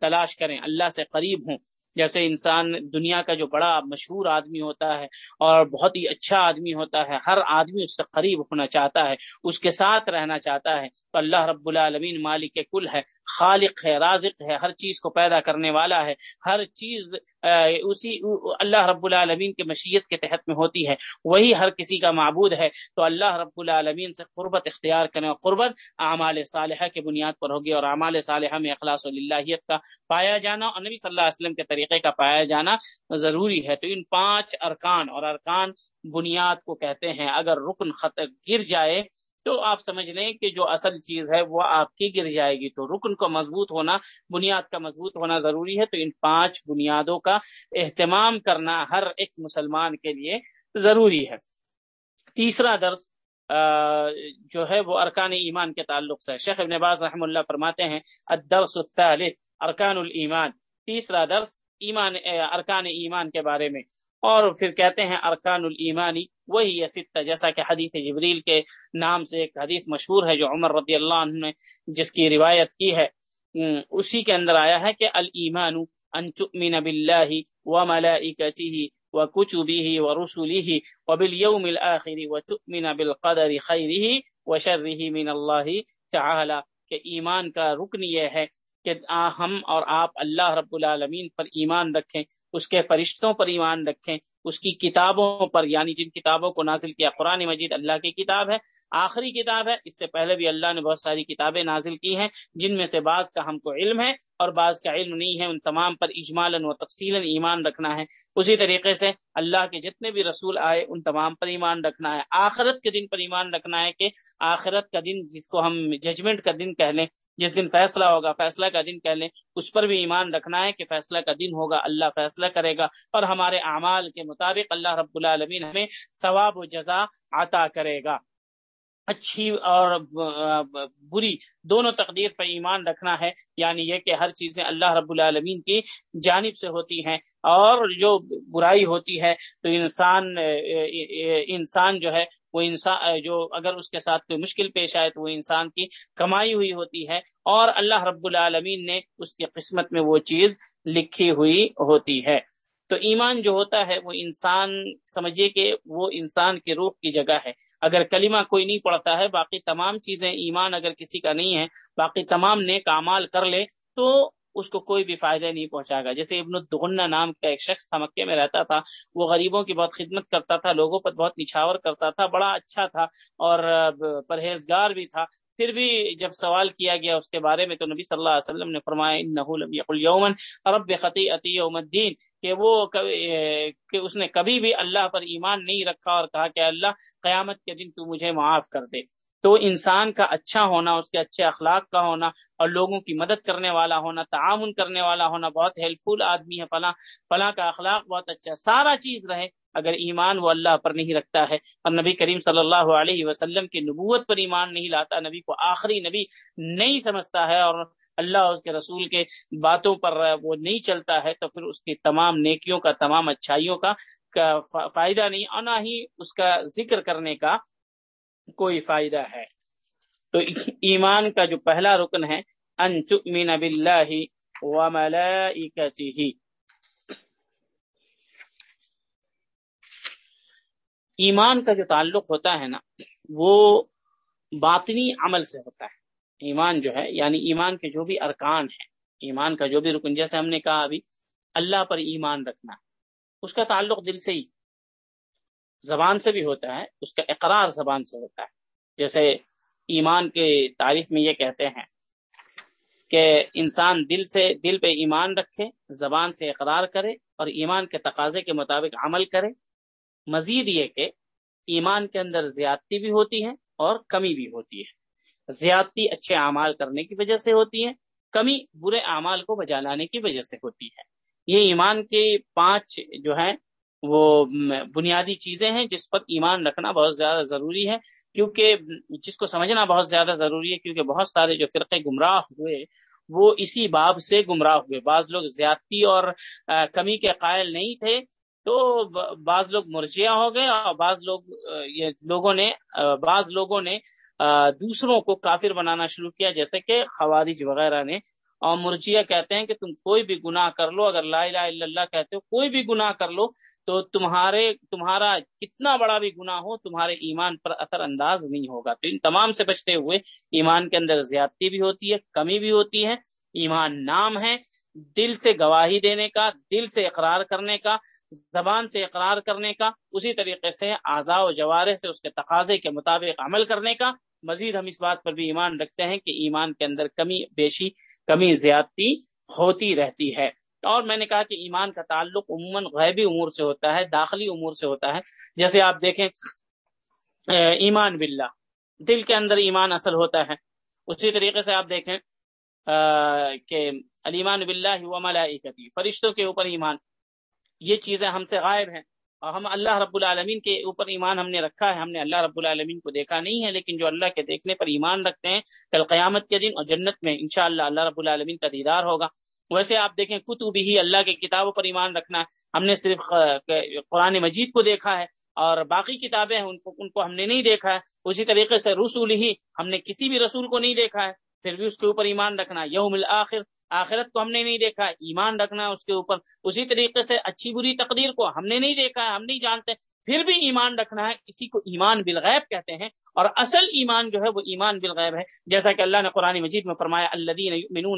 Speaker 2: تلاش کریں، اللہ سے قریب ہوں۔ جیسے انسان دنیا کا جو بڑا مشہور آدمی ہوتا ہے اور بہت ہی اچھا آدمی ہوتا ہے، ہر آدمی اس سے قریب ہونا چاہتا ہے، اس کے ساتھ رہنا چاہتا ہے۔ تو اللہ رب العالمین مالک کل ہے، خالق ہے، رازق ہے، ہر چیز کو پیدا کرنے والا ہے۔ ہر چیز اسی اللہ رب العالمین کے مشیت کے تحت میں ہوتی ہے۔ وہی ہر کسی کا معبود ہے۔ تو اللہ رب العالمین سے قربت اختیار کریں اور قربت اعمال صالحہ کے بنیاد پر ہوگی اور اعمال صالحہ میں اخلاص اللہیت کا پایا جانا اور نبی صلی اللہ علیہ وسلم کے طریقے کا پایا جانا ضروری ہے۔ تو ان پانچ ارکان اور ارکان بنیاد کو کہتے ہیں۔ اگر رکن خط گر جائے تو آپ سمجھ لیں کہ جو اصل چیز ہے وہ آپ کی گر جائے گی۔ تو رکن کو مضبوط ہونا، بنیاد کا مضبوط ہونا ضروری ہے۔ تو ان پانچ بنیادوں کا اہتمام کرنا ہر ایک مسلمان کے لیے ضروری ہے۔ تیسرا درس جو ہے وہ ارکان ایمان کے تعلق سے شیخ ابن باز رحم اللہ فرماتے ہیں، الدرس الثالث، ارکان الایمان۔ تیسرا درس، ایمان ارکان ایمان کے بارے میں۔ اور پھر کہتے ہیں ارکان الایمانی وہی ستہ جیسا کہ حدیث جبریل کے نام سے ایک حدیث مشہور ہے جو عمر رضی اللہ عنہ نے جس کی روایت کی ہے۔ اسی کے اندر آیا ہے کہ الایمان ان تؤمن باللہ وملائکته وكتبه ورسله وباليوم الآخر وتؤمن بالقدر خیره وشره من اللہ تعالی۔ کہ ایمان کا رکن یہ ہے کہ ہم اور آپ اللہ رب العالمین پر ایمان رکھیں۔ اس کے فرشتوں پر ایمان رکھیں، اس کی کتابوں پر یعنی جن کتابوں کو نازل کیا قرآن مجید اللہ کی کتاب ہے، آخری کتاب ہے، اس سے پہلے بھی اللہ نے بہت ساری کتابیں نازل کی ہیں، جن میں سے بعض کا ہم کو علم ہے اور بعض کا علم نہیں ہے، ان تمام پر اجمالاً و تفصیل ایمان رکھنا ہے۔ اسی طریقے سے اللہ کے جتنے بھی رسول آئے، ان تمام پر ایمان رکھنا ہے۔ آخرت کے دن پر ایمان رکھنا ہے کہ آخرت کا دن جس کو ہم ججمنٹ کا دن کہہ لیں جس دن فیصلہ ہوگا، فیصلہ کا دن کہہ لیں، اس پر بھی ایمان رکھنا ہے کہ فیصلہ کا دن ہوگا، اللہ فیصلہ کرے گا اور ہمارے اعمال کے مطابق اللہ رب العالمین ہمیں ثواب و جزا عطا کرے گا۔ اچھی اور بری دونوں تقدیر پر ایمان رکھنا ہے یعنی یہ کہ ہر چیزیں اللہ رب العالمین کی جانب سے ہوتی ہیں اور جو برائی ہوتی ہے تو انسان انسان جو ہے وہ انسان جو اگر اس کے ساتھ کوئی مشکل پیش آئے تو وہ انسان کی کمائی ہوئی ہوتی ہے اور اللہ رب العالمین نے اس کی قسمت میں وہ چیز لکھی ہوئی ہوتی ہے۔ تو ایمان جو ہوتا ہے وہ انسان سمجھے کہ وہ انسان کی روح کی جگہ ہے۔ اگر کلمہ کوئی نہیں پڑھتا ہے، باقی تمام چیزیں ایمان اگر کسی کا نہیں ہے، باقی تمام نیک اعمال کر لے، تو اس کو کوئی بھی فائدہ نہیں پہنچائے گا۔ جیسے ابن الدغنہ نام کا ایک شخص تھا مکے میں رہتا تھا، وہ غریبوں کی بہت خدمت کرتا تھا، لوگوں پر بہت نچھاور کرتا تھا، بڑا اچھا تھا اور پرہیزگار بھی تھا۔ پھر بھی جب سوال کیا گیا اس کے بارے میں تو نبی صلی اللہ علیہ وسلم نے فرمایا یومن رب خطی عطی یوم الدین کہ وہ کہ اس نے کبھی بھی اللہ پر ایمان نہیں رکھا اور کہا کہ اللہ قیامت کے دن تو مجھے معاف کر دے۔ تو انسان کا اچھا ہونا، اس کے اچھے اخلاق کا ہونا اور لوگوں کی مدد کرنے والا ہونا، تعاون کرنے والا ہونا بہت ہیلپ فل آدمی ہے، فلاں فلاں کا اخلاق بہت اچھا سارا چیز رہے اگر ایمان وہ اللہ پر نہیں رکھتا ہے۔ اور نبی کریم صلی اللہ علیہ وسلم کی نبوت پر ایمان نہیں لاتا، نبی کو آخری نبی نہیں سمجھتا ہے اور اللہ اس کے رسول کے باتوں پر وہ نہیں چلتا ہے، تو پھر اس کی تمام نیکیوں کا، تمام اچھائیوں کا فائدہ نہیں، اور نہ ہی اس کا ذکر کرنے کا کوئی فائدہ ہے۔ تو ایمان کا جو پہلا رکن ہے، ان تؤمن باللہ وملائکتہ۔ ایمان کا جو تعلق ہوتا ہے نا، وہ باطنی عمل سے ہوتا ہے۔ ایمان جو ہے یعنی ایمان کے جو بھی ارکان ہیں، ایمان کا جو بھی رکن، جیسے ہم نے کہا ابھی، اللہ پر ایمان رکھنا۔ اس کا تعلق دل سے ہی زبان سے بھی ہوتا ہے، اس کا اقرار زبان سے ہوتا ہے۔ جیسے ایمان کے تعریف میں یہ کہتے ہیں کہ انسان دل سے، دل پہ ایمان رکھے، زبان سے اقرار کرے اور ایمان کے تقاضے کے مطابق عمل کرے۔ مزید یہ کہ ایمان کے اندر زیادتی بھی ہوتی ہے اور کمی بھی ہوتی ہے۔ زیادتی اچھے اعمال کرنے کی وجہ سے ہوتی ہے، کمی برے اعمال کو بجا لانے کی وجہ سے ہوتی ہے۔ یہ ایمان کے پانچ جو ہیں وہ بنیادی چیزیں ہیں جس پر ایمان رکھنا بہت زیادہ ضروری ہے، کیونکہ جس کو سمجھنا بہت زیادہ ضروری ہے، کیونکہ بہت سارے جو فرقے گمراہ ہوئے، وہ اسی باب سے گمراہ ہوئے۔ بعض لوگ زیادتی اور کمی کے قائل نہیں تھے، تو بعض لوگ مرجیا ہو گئے اور بعض لوگ یہ لوگوں نے بعض لوگوں نے دوسروں کو کافر بنانا شروع کیا، جیسے کہ خوارج وغیرہ نے۔ اور مرجیا کہتے ہیں کہ تم کوئی بھی گناہ کر لو، اگر لا الہ الا اللہ کہتے ہو، کوئی بھی گناہ کر لو تو تمہارے تمہارا کتنا بڑا بھی گناہ ہو، تمہارے ایمان پر اثر انداز نہیں ہوگا۔ تو ان تمام سے بچتے ہوئے ایمان کے اندر زیادتی بھی ہوتی ہے، کمی بھی ہوتی ہے۔ ایمان نام ہے دل سے گواہی دینے کا، دل سے اقرار کرنے کا، زبان سے اقرار کرنے کا، اسی طریقے سے اعضاء و جوارے سے اس کے تقاضے کے مطابق عمل کرنے کا۔ مزید ہم اس بات پر بھی ایمان رکھتے ہیں کہ ایمان کے اندر کمی، بیشی کمی، زیادتی ہوتی رہتی ہے۔ اور میں نے کہا کہ ایمان کا تعلق عموماً غیبی امور سے ہوتا ہے، داخلی امور سے ہوتا ہے۔ جیسے آپ دیکھیں ایمان باللہ۔ دل کے اندر ایمان اصل ہوتا ہے۔ اسی طریقے سے آپ دیکھیں کہ علیمان بلّہ و ملائکتی، فرشتوں کے اوپر ایمان۔ یہ چیزیں ہم سے غائب ہیں۔ اور ہم اللہ رب العالمین کے اوپر ایمان ہم نے رکھا ہے۔ ہم نے اللہ رب العالمین کو دیکھا نہیں ہے، لیکن جو اللہ کے دیکھنے پر ایمان رکھتے ہیں، کل قیامت کے دن اور جنت میں انشاءاللہ اللہ رب العالمین کا دیدار ہوگا۔ ویسے آپ دیکھیں کتب ہی اللہ کی کتابوں پر ایمان رکھنا ہم نے صرف قرآن مجید کو دیکھا ہے اور باقی کتابیں ہیں، ان کو ان کو ہم نے نہیں دیکھا ہے۔ اسی طریقے سے رسول ہی ہم نے کسی بھی رسول کو نہیں دیکھا ہے، پھر بھی اس کے اوپر ایمان رکھنا۔ یوم الآخر آخرت کو ہم نے نہیں دیکھا ایمان رکھنا اس کے اوپر۔ اسی طریقے سے اچھی بری تقدیر کو ہم نے نہیں دیکھا ہے، ہم نہیں جانتے۔ پھر بھی ایمان رکھنا ہے اسی کو ایمان بالغیب کہتے ہیں اور اصل ایمان جو ہے وہ ایمان بالغیب ہے۔ جیسا کہ اللہ نے قرآن مجید میں فرمایا اللہ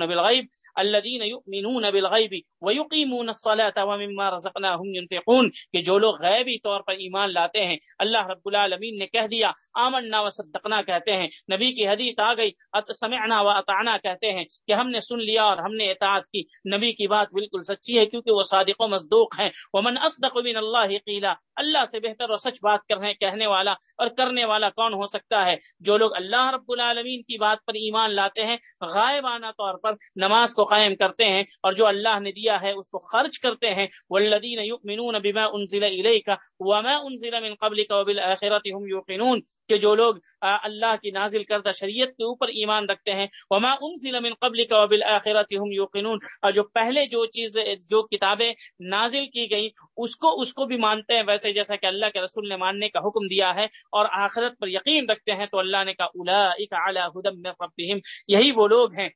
Speaker 2: بالغیب الذين يؤمنون بالغيب ويقيمون الصلاه ومما رزقناهم ينفقون، کہ جو لوگ غیبی طور پر ایمان لاتے ہیں، اللہ رب العالمین نے کہہ دیا آمنا وصدقنا کہتے ہیں، نبی کی حدیث آ گئی سمعنا واطعنا کہتے ہیں، کہ ہم نے سن لیا اور ہم نے اطاعت کی، نبی کی بات بالکل سچی ہے، کیونکہ وہ صادق و مصدوق ہیں، ومن اصدق من اللہ قیلا، اللہ سے بہتر اور سچ بات کرنے کہنے والا اور کرنے والا کون ہو سکتا ہے؟ جو لوگ اللہ رب العالمین کی بات پر ایمان لاتے ہیں، غائبانہ طور پر نماز کو کو قائم کرتے ہیں اور جو اللہ نے دیا ہے اس کو خرچ کرتے ہیں. والذین یؤمنون بما انزل الیک وما انزل من قبلک وبالآخرۃ هم یوقنون کہ جو لوگ اللہ کی نازل کردہ شریعت کے اوپر ایمان رکھتے ہیں. وما انزل من قبلک وبالآخرۃ هم یوقنون اور جو پہلے جو چیز، جو کتابیں نازل کی گئی اس کو اس کو بھی مانتے ہیں. ویسے جیسا کہ اللہ کے رسول نے ماننے کا حکم دیا ہے اور آخرت پر یقین رکھتے ہیں، تو اللہ نے کہا اولئک علی هدى من ربهم. یہی وہ لوگ ہیں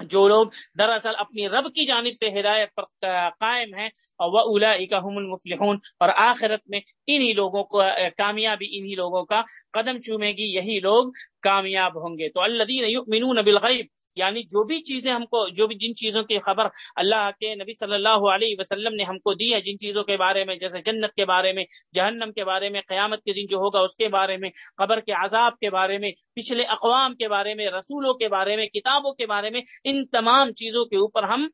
Speaker 2: جو لوگ دراصل اپنی رب کی جانب سے ہدایت پر قائم ہیں، اور وہ اولا المفلحون، اور آخرت میں انہی لوگوں کو کامیابی انہی لوگوں کا قدم چومے گی، یہی لوگ کامیاب ہوں گے۔ تو اللہ بالغیب یعنی جو بھی چیزیں ہم کو جو بھی جن چیزوں کی خبر اللہ کے نبی صلی اللہ علیہ وسلم نے ہم کو دی ہے، جن چیزوں کے بارے میں، جیسے جنت کے بارے میں، جہنم کے بارے میں، قیامت کے دن جو ہوگا اس کے بارے میں، قبر کے عذاب کے بارے میں، پچھلے اقوام کے بارے میں، رسولوں کے بارے میں، کتابوں کے بارے میں، ان تمام چیزوں کے اوپر ہم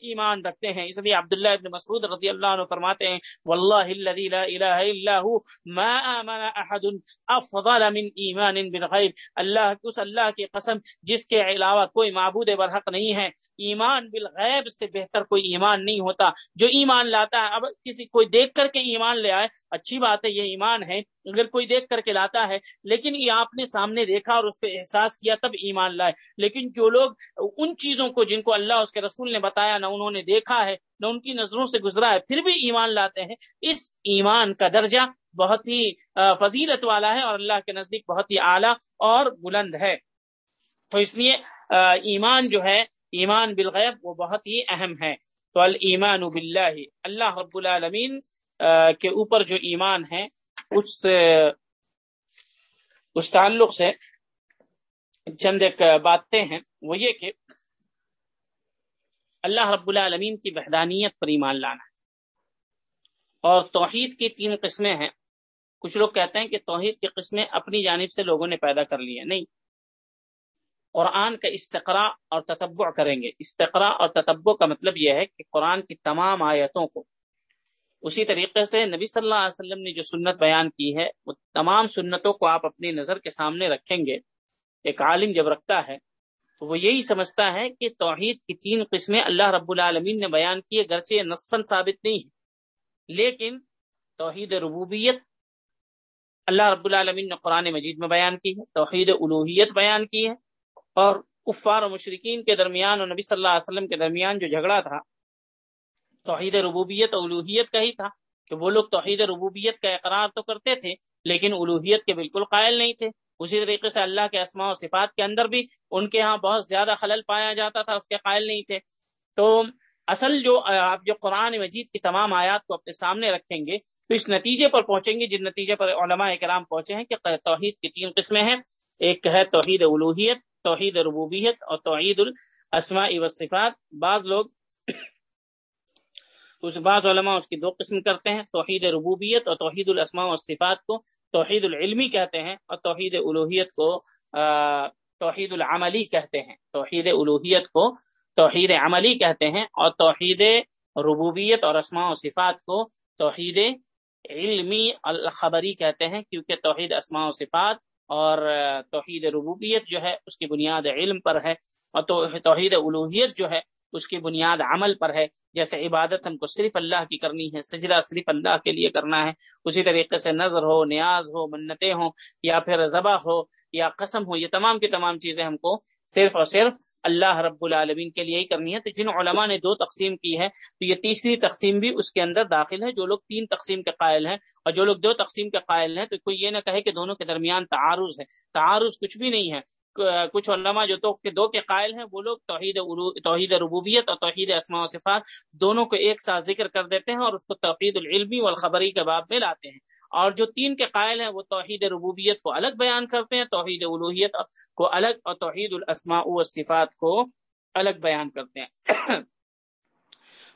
Speaker 2: ایمان رکھتے ہیں۔ اس لیے عبداللہ ابن مسعود رضی اللہ عنہ فرماتے ہیں، واللہ الذی لا الہ الا هو، ما آمن احد افضل من ایمان بالغیب. اللہ، اس اللہ کی قسم جس کے علاوہ کوئی معبود برحق نہیں ہے۔ ایمان بالغیب سے بہتر کوئی ایمان نہیں ہوتا۔ جو ایمان لاتا ہے، اب کسی، کوئی دیکھ کر کے ایمان لے آئے، اچھی بات ہے، یہ ایمان ہے۔ اگر کوئی دیکھ کر کے لاتا ہے، لیکن یہ آپ نے سامنے دیکھا اور اس پہ احساس کیا، تب ایمان لائے۔ لیکن جو لوگ ان چیزوں کو، جن کو اللہ، اس کے رسول نے بتایا، نہ انہوں نے دیکھا ہے، نہ ان کی نظروں سے گزرا ہے، پھر بھی ایمان لاتے ہیں، اس ایمان کا درجہ بہت ہی فضیلت والا ہے اور اللہ کے نزدیک بہت ہی اعلیٰ اور بلند ہے۔ تو اس لیے ایمان جو ہے ایمان بالغیب وہ بہت ہی اہم ہے۔ تو المان باللہ، اللہ رب العالمین کے اوپر جو ایمان ہے، اس اس تعلق سے چند ایک باتیں ہیں۔ وہ یہ کہ اللہ رب العالمین کی وحدانیت پر ایمان لانا ہے۔ اور توحید کی تین قسمیں ہیں۔ کچھ لوگ کہتے ہیں کہ توحید کی قسمیں اپنی جانب سے لوگوں نے پیدا کر لی ہیں۔ نہیں قرآن کا استقرا اور تتبع کریں گے۔ استقرا اور تتبع کا مطلب یہ ہے کہ قرآن کی تمام آیتوں کو اسی طریقے سے نبی صلی اللہ علیہ وسلم نے جو سنت بیان کی ہے، وہ تمام سنتوں کو آپ اپنی نظر کے سامنے رکھیں گے۔ ایک عالم جب رکھتا ہے، تو وہ یہی سمجھتا ہے کہ توحید کی تین قسمیں اللہ رب العالمین نے بیان کی گرچہ نسن ثابت نہیں ہے لیکن توحید ربوبیت، اللہ رب العالمین نے قرآن مجید میں بیان کی ہے۔ توحید الوحیت بیان کی ہے۔ اور کفار و مشرقین کے درمیان اور نبی صلی اللہ علیہ وسلم کے درمیان جو جھگڑا تھا، توحید ربوبیت اور الوحیت کا ہی تھا کہ وہ لوگ توحید ربوبیت کا اقرار تو کرتے تھے، لیکن الوحیت کے بالکل قائل نہیں تھے۔ اسی طریقے سے اللہ کے اسماء و صفات کے اندر بھی ان کے ہاں بہت زیادہ خلل پایا جاتا تھا، اس کے قائل نہیں تھے۔ تو اصل جو، آپ جو قرآن مجید کی تمام آیات کو اپنے سامنے رکھیں گے، تو اس نتیجے پر پہنچیں گے جن نتیجے پر علماء کرام پہنچے ہیں کہ توحید کی تین قسمیں ہیں۔ ایک ہے توحید الوحیت توحید ربوبیت اور توحید الاسماء و صفات بعض لوگ اس بعض علماء اس کی دو قسم کرتے ہیں، توحید ربوبیت اور توحید الاسماء و صفات کو۔ توحید العلمی کہتے ہیں اور توحید الوحیت کو توحید العملی کہتے ہیں۔ توحید الوحیت کو توحید عملی کہتے ہیں اور توحید ربوبیت اور اسماء و صفات کو توحید علمی الخبری کہتے ہیں، کیونکہ توحید اسماء و صفات اور توحید ربوبیت جو ہے، اس کی بنیاد علم پر ہے اور توحید الوحیت جو ہے، اس کی بنیاد عمل پر ہے۔ جیسے عبادت ہم کو صرف اللہ کی کرنی ہے، سجدہ صرف اللہ کے لیے کرنا ہے۔ اسی طریقے سے نظر ہو، نیاز ہو، منتیں ہوں، یا پھر ذبح ہو، یا قسم ہو، یہ تمام کی تمام چیزیں ہم کو صرف اور صرف اللہ رب العالمین کے لیے ہی کرنی ہے۔ تو جن علماء نے دو تقسیم کی ہے، تو یہ تیسری تقسیم بھی اس کے اندر داخل ہے۔ جو لوگ تین تقسیم کے قائل ہیں اور جو لوگ دو تقسیم کے قائل ہیں، تو کوئی یہ نہ کہے کہ دونوں کے درمیان تعارض ہے۔ تعارض کچھ بھی نہیں ہے۔ کچھ علماء جو تو دو کے قائل ہیں، وہ لوگ توحید توحید ربوبیت اور توحید اسماء و صفات دونوں کو ایک ساتھ ذکر کر دیتے ہیں اور اس کو توحید العلمی والخبری کے باب میں لاتے ہیں۔ اور جو تین کے قائل ہیں وہ توحید ربوبیت کو الگ بیان کرتے ہیں، توحید الوحیت کو الگ اور توحید الاسماء و صفات کو الگ بیان کرتے ہیں۔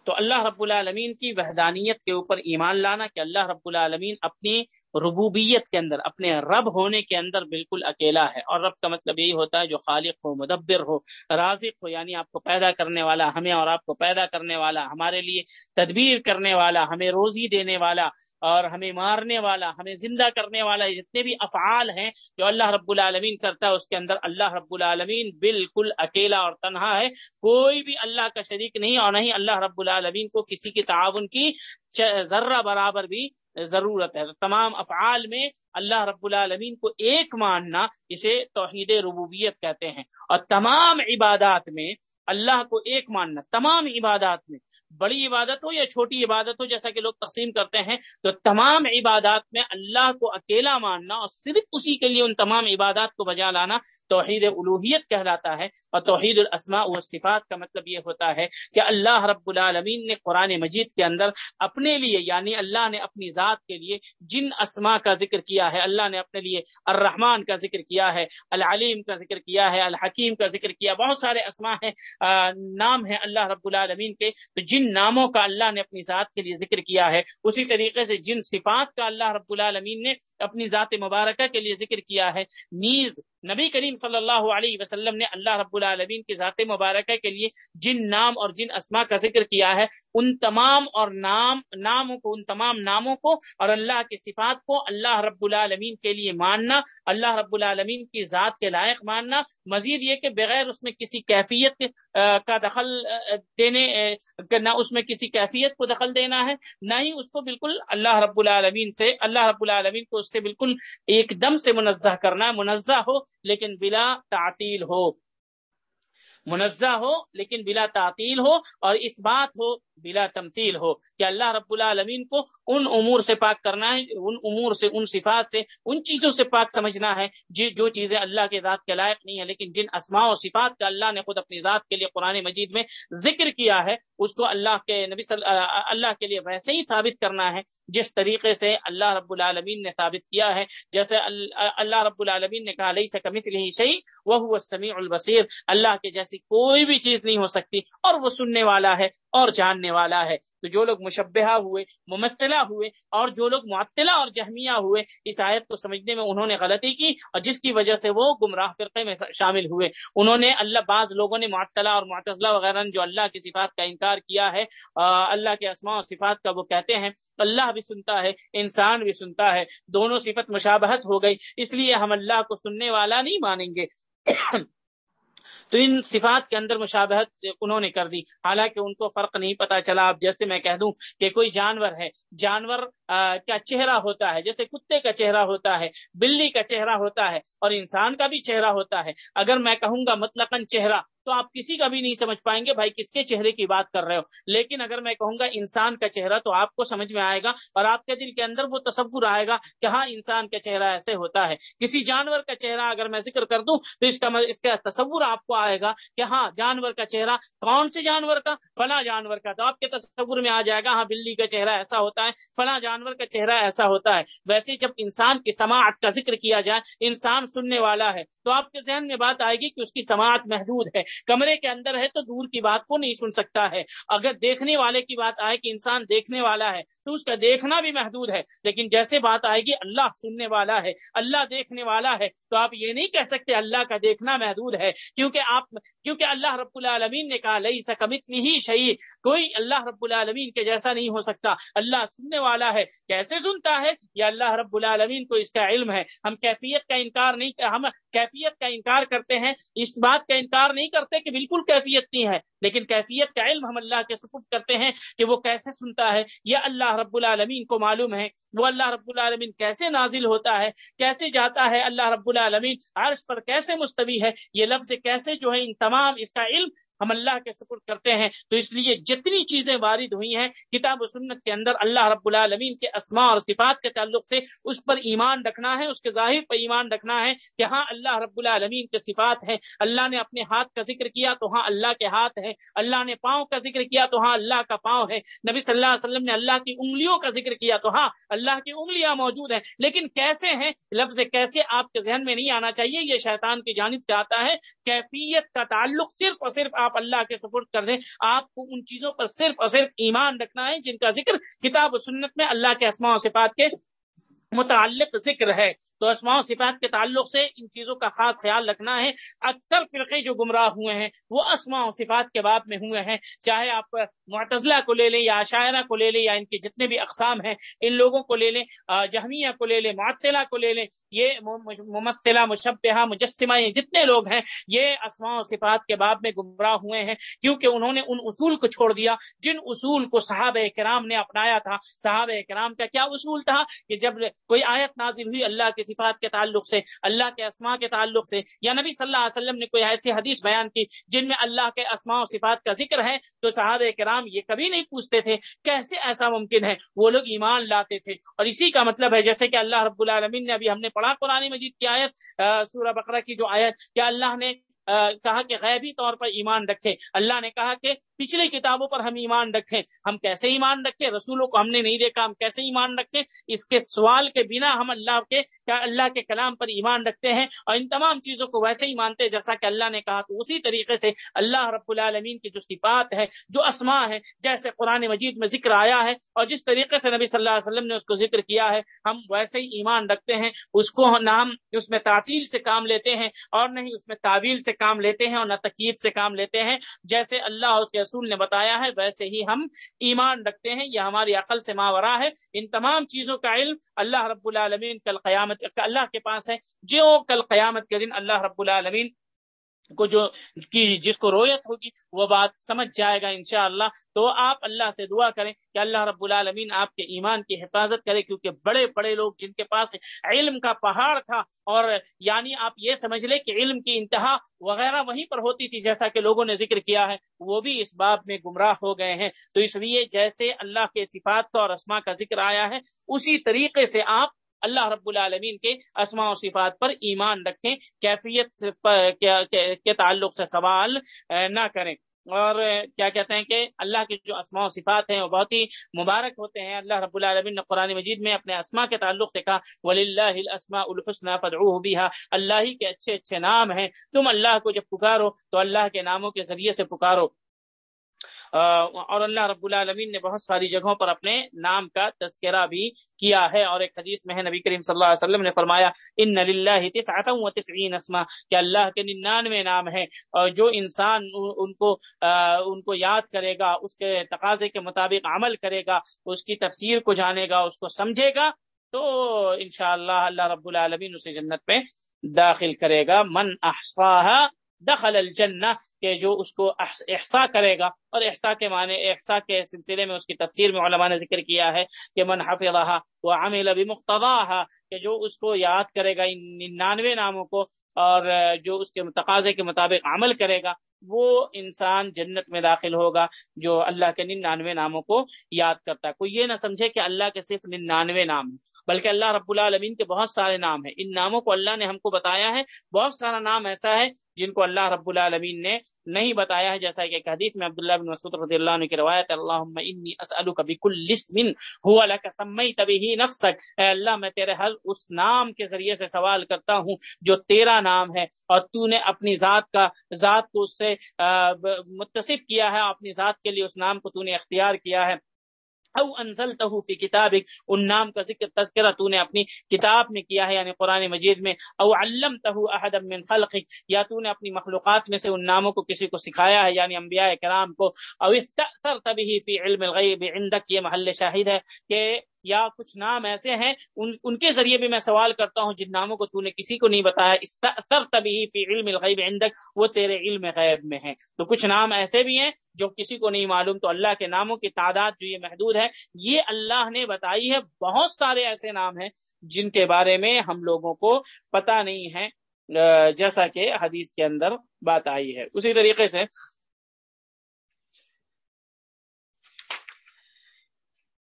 Speaker 2: تو اللہ رب العالمین کی وحدانیت کے اوپر ایمان لانا کہ اللہ رب العالمین اپنی ربوبیت کے اندر، اپنے رب ہونے کے اندر بالکل اکیلا ہے۔ اور رب کا مطلب یہی ہوتا ہے، جو خالق ہو، مدبر ہو، رازق ہو یعنی آپ کو پیدا کرنے والا، ہمیں اور آپ کو پیدا کرنے والا، ہمارے لیے تدبیر کرنے والا، ہمیں روزی دینے والا اور ہمیں مارنے والا، ہمیں زندہ کرنے والا جتنے بھی افعال ہیں جو اللہ رب العالمین کرتا ہے، اس کے اندر اللہ رب العالمین بالکل اکیلا اور تنہا ہے۔ کوئی بھی اللہ کا شریک نہیں اور نہیں اللہ رب العالمین کو کسی کی تعاون کی ذرہ برابر بھی ضرورت ہے۔ تمام افعال میں اللہ رب العالمین کو ایک ماننا اسے توحید ربوبیت کہتے ہیں۔ اور تمام عبادات میں اللہ کو ایک ماننا، تمام عبادات میں بڑی عبادت ہو یا چھوٹی عبادت ہو، جیسا کہ لوگ تقسیم کرتے ہیں، تو تمام عبادات میں اللہ کو اکیلا ماننا اور صرف اسی کے لیے ان تمام عبادات کو بجا لانا توحید الوحیت کہلاتا ہے۔ اور توحید الاسماء و صفات کا مطلب یہ ہوتا ہے کہ اللہ رب العالمین نے قرآن مجید کے اندر اپنے لیے یعنی اللہ نے اپنی ذات کے لیے جن اسما کا ذکر کیا ہے، اللہ نے اپنے لیے الرحمن کا ذکر کیا ہے، العلیم کا ذکر کیا ہے، الحکیم کا ذکر کیا، بہت سارے اسما ہیں نام ہیں اللہ رب العالمین کے۔ تو جن ناموں کا اللہ نے اپنی ذات کے لیے ذکر کیا ہے، اسی طریقے سے جن صفات کا اللہ رب العالمین نے اپنی ذات مبارکہ کے لیے ذکر کیا ہے۔ نیز نبی کریم صلی اللہ علیہ وسلم نے اللہ رب العالمین کی ذات مبارکہ کے لیے جن نام اور جن اسما کا ذکر کیا ہے، ان تمام اور نام، ناموں کو، ان تمام ناموں کو اور اللہ کی صفات کو اللہ رب العالمین کے لیے ماننا، اللہ رب العالمین کی ذات کے لائق ماننا۔ مزید یہ کہ بغیر اس میں کسی کیفیت کا دخل دینے نہ اس میں کسی کیفیت کو دخل دینا ہے، نہ ہی اس کو بالکل اللہ رب العالمین سے، اللہ رب العالمین کو اس سے بالکل ایک دم سے منزہ کرنا منزہ ہو لیکن بلا تعطیل ہو۔ منزہ ہو لیکن بلا تعطیل ہو اور اس بات ہو بلا تمثیل ہو کہ اللہ رب العالمین کو ان امور سے پاک کرنا ہے، ان امور سے، ان صفات سے، ان چیزوں سے پاک سمجھنا ہے جی، جو چیزیں اللہ کے ذات کے لائق نہیں ہے لیکن جن اسماء و صفات کا اللہ نے خود اپنی ذات کے لیے قرآن مجید میں ذکر کیا ہے، اس کو اللہ کے نبی صلی اللہ کے لیے ویسے ہی ثابت کرنا ہے، جس طریقے سے اللہ رب العالمین نے ثابت کیا ہے۔ جیسے اللہ رب العالمین نے کہا علیہ سے کمی ہی صحیح وہ سمیع البصیر۔ اللہ کے جیسی کوئی بھی چیز نہیں ہو سکتی اور وہ سننے والا ہے۔ اور جاننے والا ہے۔ تو جو لوگ مشبہ ہوئے، ممثلہ ہوئے، اور جو لوگ معطلہ اور جہمیہ ہوئے، اس آیت کو سمجھنے میں انہوں نے غلطی کی اور جس کی وجہ سے وہ گمراہ فرقے میں شامل ہوئے۔ انہوں نے اللہ، بعض لوگوں نے معطلہ اور معتزلہ وغیرہ جو اللہ کی صفات کا انکار کیا ہے اللہ کے اسماء اور صفات کا وہ کہتے ہیں، اللہ بھی سنتا ہے، انسان بھی سنتا ہے۔ دونوں صفت مشابہت ہو گئی، اس لیے ہم اللہ کو سننے والا نہیں مانیں گے۔ تو ان صفات کے اندر مشابہت انہوں نے کر دی۔ حالانکہ ان کو فرق نہیں پتا چلا۔ اب جیسے میں کہہ دوں کہ کوئی جانور ہے، جانور کا چہرہ ہوتا ہے، جیسے کتے کا چہرہ ہوتا ہے، بلی کا چہرہ ہوتا ہے اور انسان کا بھی چہرہ ہوتا ہے۔ اگر میں کہوں گا مطلق چہرہ، تو آپ کسی کا بھی نہیں سمجھ پائیں گے بھائی کس کے چہرے کی بات کر رہے ہو۔ لیکن اگر میں کہوں گا انسان کا چہرہ، تو آپ کو سمجھ میں آئے گا اور آپ کے دل کے اندر وہ تصور آئے گا کہ ہاں انسان کا چہرہ ایسے ہوتا ہے۔ کسی جانور کا چہرہ اگر میں ذکر کر دوں، تو اس کا اس کا تصور آپ کو آئے گا کہ ہاں جانور کا چہرہ کون سے جانور کا؟ فلاں جانور کا۔ تو آپ کے تصور میں آ جائے گا ہاں بلی کا چہرہ ایسا ہوتا ہے، فلاں جانور جانور کا چہرہ ایسا ہوتا ہے، ویسے جب انسان کی سماعت کا ذکر کیا جائے، انسان سننے والا ہے، تو آپ کے ذہن میں بات آئے گی کہ اس کی سماعت محدود ہے۔ کمرے کے اندر ہے تو دور کی بات کو نہیں سن سکتا ہے۔ اگر دیکھنے والے کی بات آئے کہ انسان دیکھنے والا ہے، تو اس کا دیکھنا بھی محدود ہے۔ لیکن جیسے بات آئے گی اللہ سننے والا ہے، اللہ دیکھنے والا ہے، تو آپ یہ نہیں کہہ سکتے اللہ کا دیکھنا محدود ہے۔ کیونکہ آپ کیونکہ اللہ رب العالمین نے کہا، لئی سکمت نہیں شہید کوئی اللہ رب العالمین کے جیسا نہیں ہو سکتا۔ اللہ سننے والا ہے، کیسے سنتا ہے؟ یا اللہ رب العالمین کو اس کا علم ہے۔ ہم کیفیت کا انکار نہیں، ہم کیفیت کا انکار کرتے ہیں۔ اس بات کا انکار نہیں کرتے کہ بالکل کیفیت نہیں ہے، لیکن کیفیت کا علم ہم اللہ کے سپرد کرتے ہیں کہ وہ کیسے سنتا ہے۔ یہ اللہ رب العالمین کو معلوم ہے، وہ اللہ رب العالمین کیسے نازل ہوتا ہے، کیسے جاتا ہے اللہ رب العالمین، عرش پر کیسے مستوی ہے، یہ لفظ کیسے جو ہے ان تمام اس کا علم ہم اللہ کے سپرد کرتے ہیں۔ تو اس لیے جتنی چیزیں وارد ہوئی ہیں، کتاب و سنت کے اندر اللہ رب العالمین کے اسماء اور صفات کے تعلق سے اس پر ایمان رکھنا ہے، اس کے ظاہر پر ایمان رکھنا ہے کہ ہاں اللہ رب العالمین کے صفات ہیں۔ اللہ نے اپنے ہاتھ کا ذکر کیا تو ہاں اللہ کے ہاتھ ہے اللہ نے پاؤں کا ذکر کیا تو ہاں اللہ کا پاؤں ہے۔ نبی صلی اللہ علیہ وسلم نے اللہ کی انگلیوں کا ذکر کیا تو ہاں اللہ کی انگلیاں موجود ہیں۔ لیکن کیسے ہیں؟ لفظ کیسے آپ کے ذہن میں نہیں آنا چاہیے، یہ شیطان کی جانب سے آتا ہے۔ کیفیت کا تعلق صرف اور صرف آپ اللہ کے سپورٹ کر دیں، آپ کو ان چیزوں پر صرف اور صرف ایمان رکھنا ہے، جن کا ذکر کتاب و سنت میں اللہ کے اسماء و صفات کے متعلق ذکر ہے۔ تو اسماء و صفات کے تعلق سے ان چیزوں کا خاص خیال رکھنا ہے۔ اکثر فرقے جو گمراہ ہوئے ہیں، وہ اسماء و صفات کے باب میں ہوئے ہیں۔ چاہے آپ معتزلہ کو لے لیں یا عشاعرہ کو لے لیں یا ان کے جتنے بھی اقسام ہیں، ان لوگوں کو لے لیں۔ جہمیہ کو لے لیں، معطلہ کو لے لیں۔ یہ ممثلہ مشبہ مجسمہ، یہ جتنے لوگ ہیں، یہ اسماء و صفات کے باب میں گمراہ ہوئے ہیں۔ کیونکہ انہوں نے ان اصول کو چھوڑ دیا، جن اصول کو صحابہ کرام نے اپنایا تھا۔ صحابہ کرام کا کیا اصول تھا؟ کہ جب کوئی آیت نازل ہوئی اللہ کی صفات کے تعلق سے، اللہ کے اسماء کے تعلق سے، یا نبی صلی اللہ علیہ وسلم نے کوئی ایسی حدیث بیان کی جن میں اللہ کے اسماء و صفات کا ذکر ہے تو صحابہ کرام یہ کبھی نہیں پوچھتے تھے کیسے ایسا ممکن ہے؟ وہ لوگ ایمان لاتے تھے۔ اور اسی کا مطلب ہے جیسے کہ اللہ رب العالمین نے ابھی ہم نے پڑھا قرآن مجید کی آیت سورہ بقرہ کی جو آیت، کہ اللہ نے کہا کہ غیبی طور پر ایمان رکھے اللہ نے کہا کہ پچھلی کتابوں پر ہم ایمان رکھیں۔ ہم کیسے ایمان رکھیں؟ رسولوں کو ہم نے نہیں دیکھا، ہم کیسے ایمان رکھیں؟ اس کے سوال کے بنا ہم اللہ کے اللہ کے کلام پر ایمان رکھتے ہیں؟ اور ان تمام چیزوں کو ویسے ہی مانتے ہیں، جیسا کہ اللہ نے کہا تو اسی طریقے سے اللہ رب العالمین کی جو صفات ہے جو اسما ہے جیسے قرآن مجید میں ذکر آیا ہے اور جس طریقے سے نبی صلی اللہ علیہ وسلم نے اس کو ذکر کیا ہے، ہم ویسے ہی ایمان رکھتے ہیں۔ اس کو نام اس میں تعطیل سے کام لیتے ہیں اور نہیں، اس میں تعویل سے کام لیتے ہیں اور نہ تقیب سے کام لیتے ہیں۔ جیسے اللہ اس کے رسول نے بتایا ہے، ویسے ہی ہم ایمان رکھتے ہیں، یہ ہماری عقل سے ماورا ہے۔ ان تمام چیزوں کا علم اللہ رب العالمین کل قیامت اللہ کے پاس ہے۔ جو کل قیامت کے دن اللہ رب العالمین کو جو کی جس کو رویت ہوگی، وہ بات سمجھ جائے گا انشاءاللہ۔ تو آپ اللہ سے دعا کریں کہ اللہ رب العالمین آپ کے ایمان کی حفاظت کرے، کیونکہ بڑے بڑے لوگ جن کے پاس علم کا پہاڑ تھا، اور یعنی آپ یہ سمجھ لیں کہ علم کی انتہا وغیرہ وہیں پر ہوتی تھی، جیسا کہ لوگوں نے ذکر کیا ہے، وہ بھی اس باب میں گمراہ ہو گئے ہیں۔ تو اس لیے جیسے اللہ کے صفات کا اور اسما کا ذکر آیا ہے، اسی طریقے سے آپ اللہ رب العالمین کے اسماء و صفات پر ایمان رکھیں، کیفیت کے تعلق سے سوال نہ کریں۔ اور کیا کہتے ہیں کہ اللہ کے جو اسماء و صفات ہیں، وہ بہت ہی مبارک ہوتے ہیں۔ اللہ رب العالمین نے قرآن مجید میں اپنے اسماء کے تعلق سے کہا ولی اللہ السما الحسن فدعوه بها۔ اللہ ہی کے اچھے اچھے نام ہیں۔ تم اللہ کو جب پکارو، تو اللہ کے ناموں کے ذریعے سے پکارو۔ اور اللہ رب العالمین نے بہت ساری جگہوں پر اپنے نام کا تذکرہ بھی کیا ہے۔ اور ایک حدیث میں ہے، نبی کریم صلی اللہ علیہ وسلم نے فرمایا، ان تسعین اسما کہ اللہ کے ننانوے نام ہے اور جو انسان ان کو ان کو یاد کرے گا، اس کے تقاضے کے مطابق عمل کرے گا، اس کی تفسیر کو جانے گا، اس کو سمجھے گا، تو انشاءاللہ اللہ اللہ رب العالمین اسے جنت میں داخل کرے گا۔ من احصاها دخل الجنہ کہ جو اس کو احسا کرے گا اور احسا کے معنی، احسا کے سلسلے میں اس کی تفسیر میں علماء نے ذکر کیا ہے کہ من حفظها وعمل بمقتضاها کہ جو اس کو یاد کرے گا ان ننانوے ناموں کو اور جو اس کے تقاضے کے مطابق عمل کرے گا وہ انسان جنت میں داخل ہوگا جو اللہ کے ننانوے ناموں کو یاد کرتا ہے۔ کوئی یہ نہ سمجھے کہ اللہ کے صرف ننانوے نام ہیں، بلکہ اللہ رب العالمین کے بہت سارے نام ہیں۔ ان ناموں کو اللہ نے ہم کو بتایا ہے، بہت سارا نام ایسا ہے جن کو اللہ رب العالمین نے نہیں بتایا ہے۔ جیسا کہ حدیث میں عبداللہ بن مسعود رضی اللہ عنہ کی روایت اللہم انی اسألک بکل اسم ہوا لک، سمیت به نفسک۔ اے اللہ، میں تیرے ہر اس نام کے ذریعے سے سوال کرتا ہوں جو تیرا نام ہے، اور تو نے اپنی ذات کا، ذات کو اس سے متصف کیا ہے، اپنی ذات کے لیے اس نام کو تو نے اختیار کیا ہے۔ او انزلته فی کتابک، ان نام کا ذکر، تذکرہ تو نے اپنی کتاب میں کیا ہے یعنی قرآن مجید میں۔ او علمته احد من خلقک، یا تو نے اپنی مخلوقات میں سے ان ناموں کو کسی کو سکھایا ہے یعنی انبیاء کرام کو۔ او استأثرت به فی علم الغیب عندك یہ محل شاہد ہے کہ یا کچھ نام ایسے ہیں، ان ان کے ذریعے بھی میں سوال کرتا ہوں، جن ناموں کو تو نے کسی کو نہیں بتایا استر تبھی فی علم الغیب عندك، وہ تیرے علم غیب میں ہیں۔ تو کچھ نام ایسے بھی ہیں جو کسی کو نہیں معلوم، تو اللہ کے ناموں کی تعداد جو یہ محدود ہے، یہ اللہ نے بتائی ہے۔ بہت سارے ایسے نام ہیں جن کے بارے میں ہم لوگوں کو پتہ نہیں ہے۔ جیسا کہ حدیث کے اندر بات آئی ہے۔ اسی طریقے سے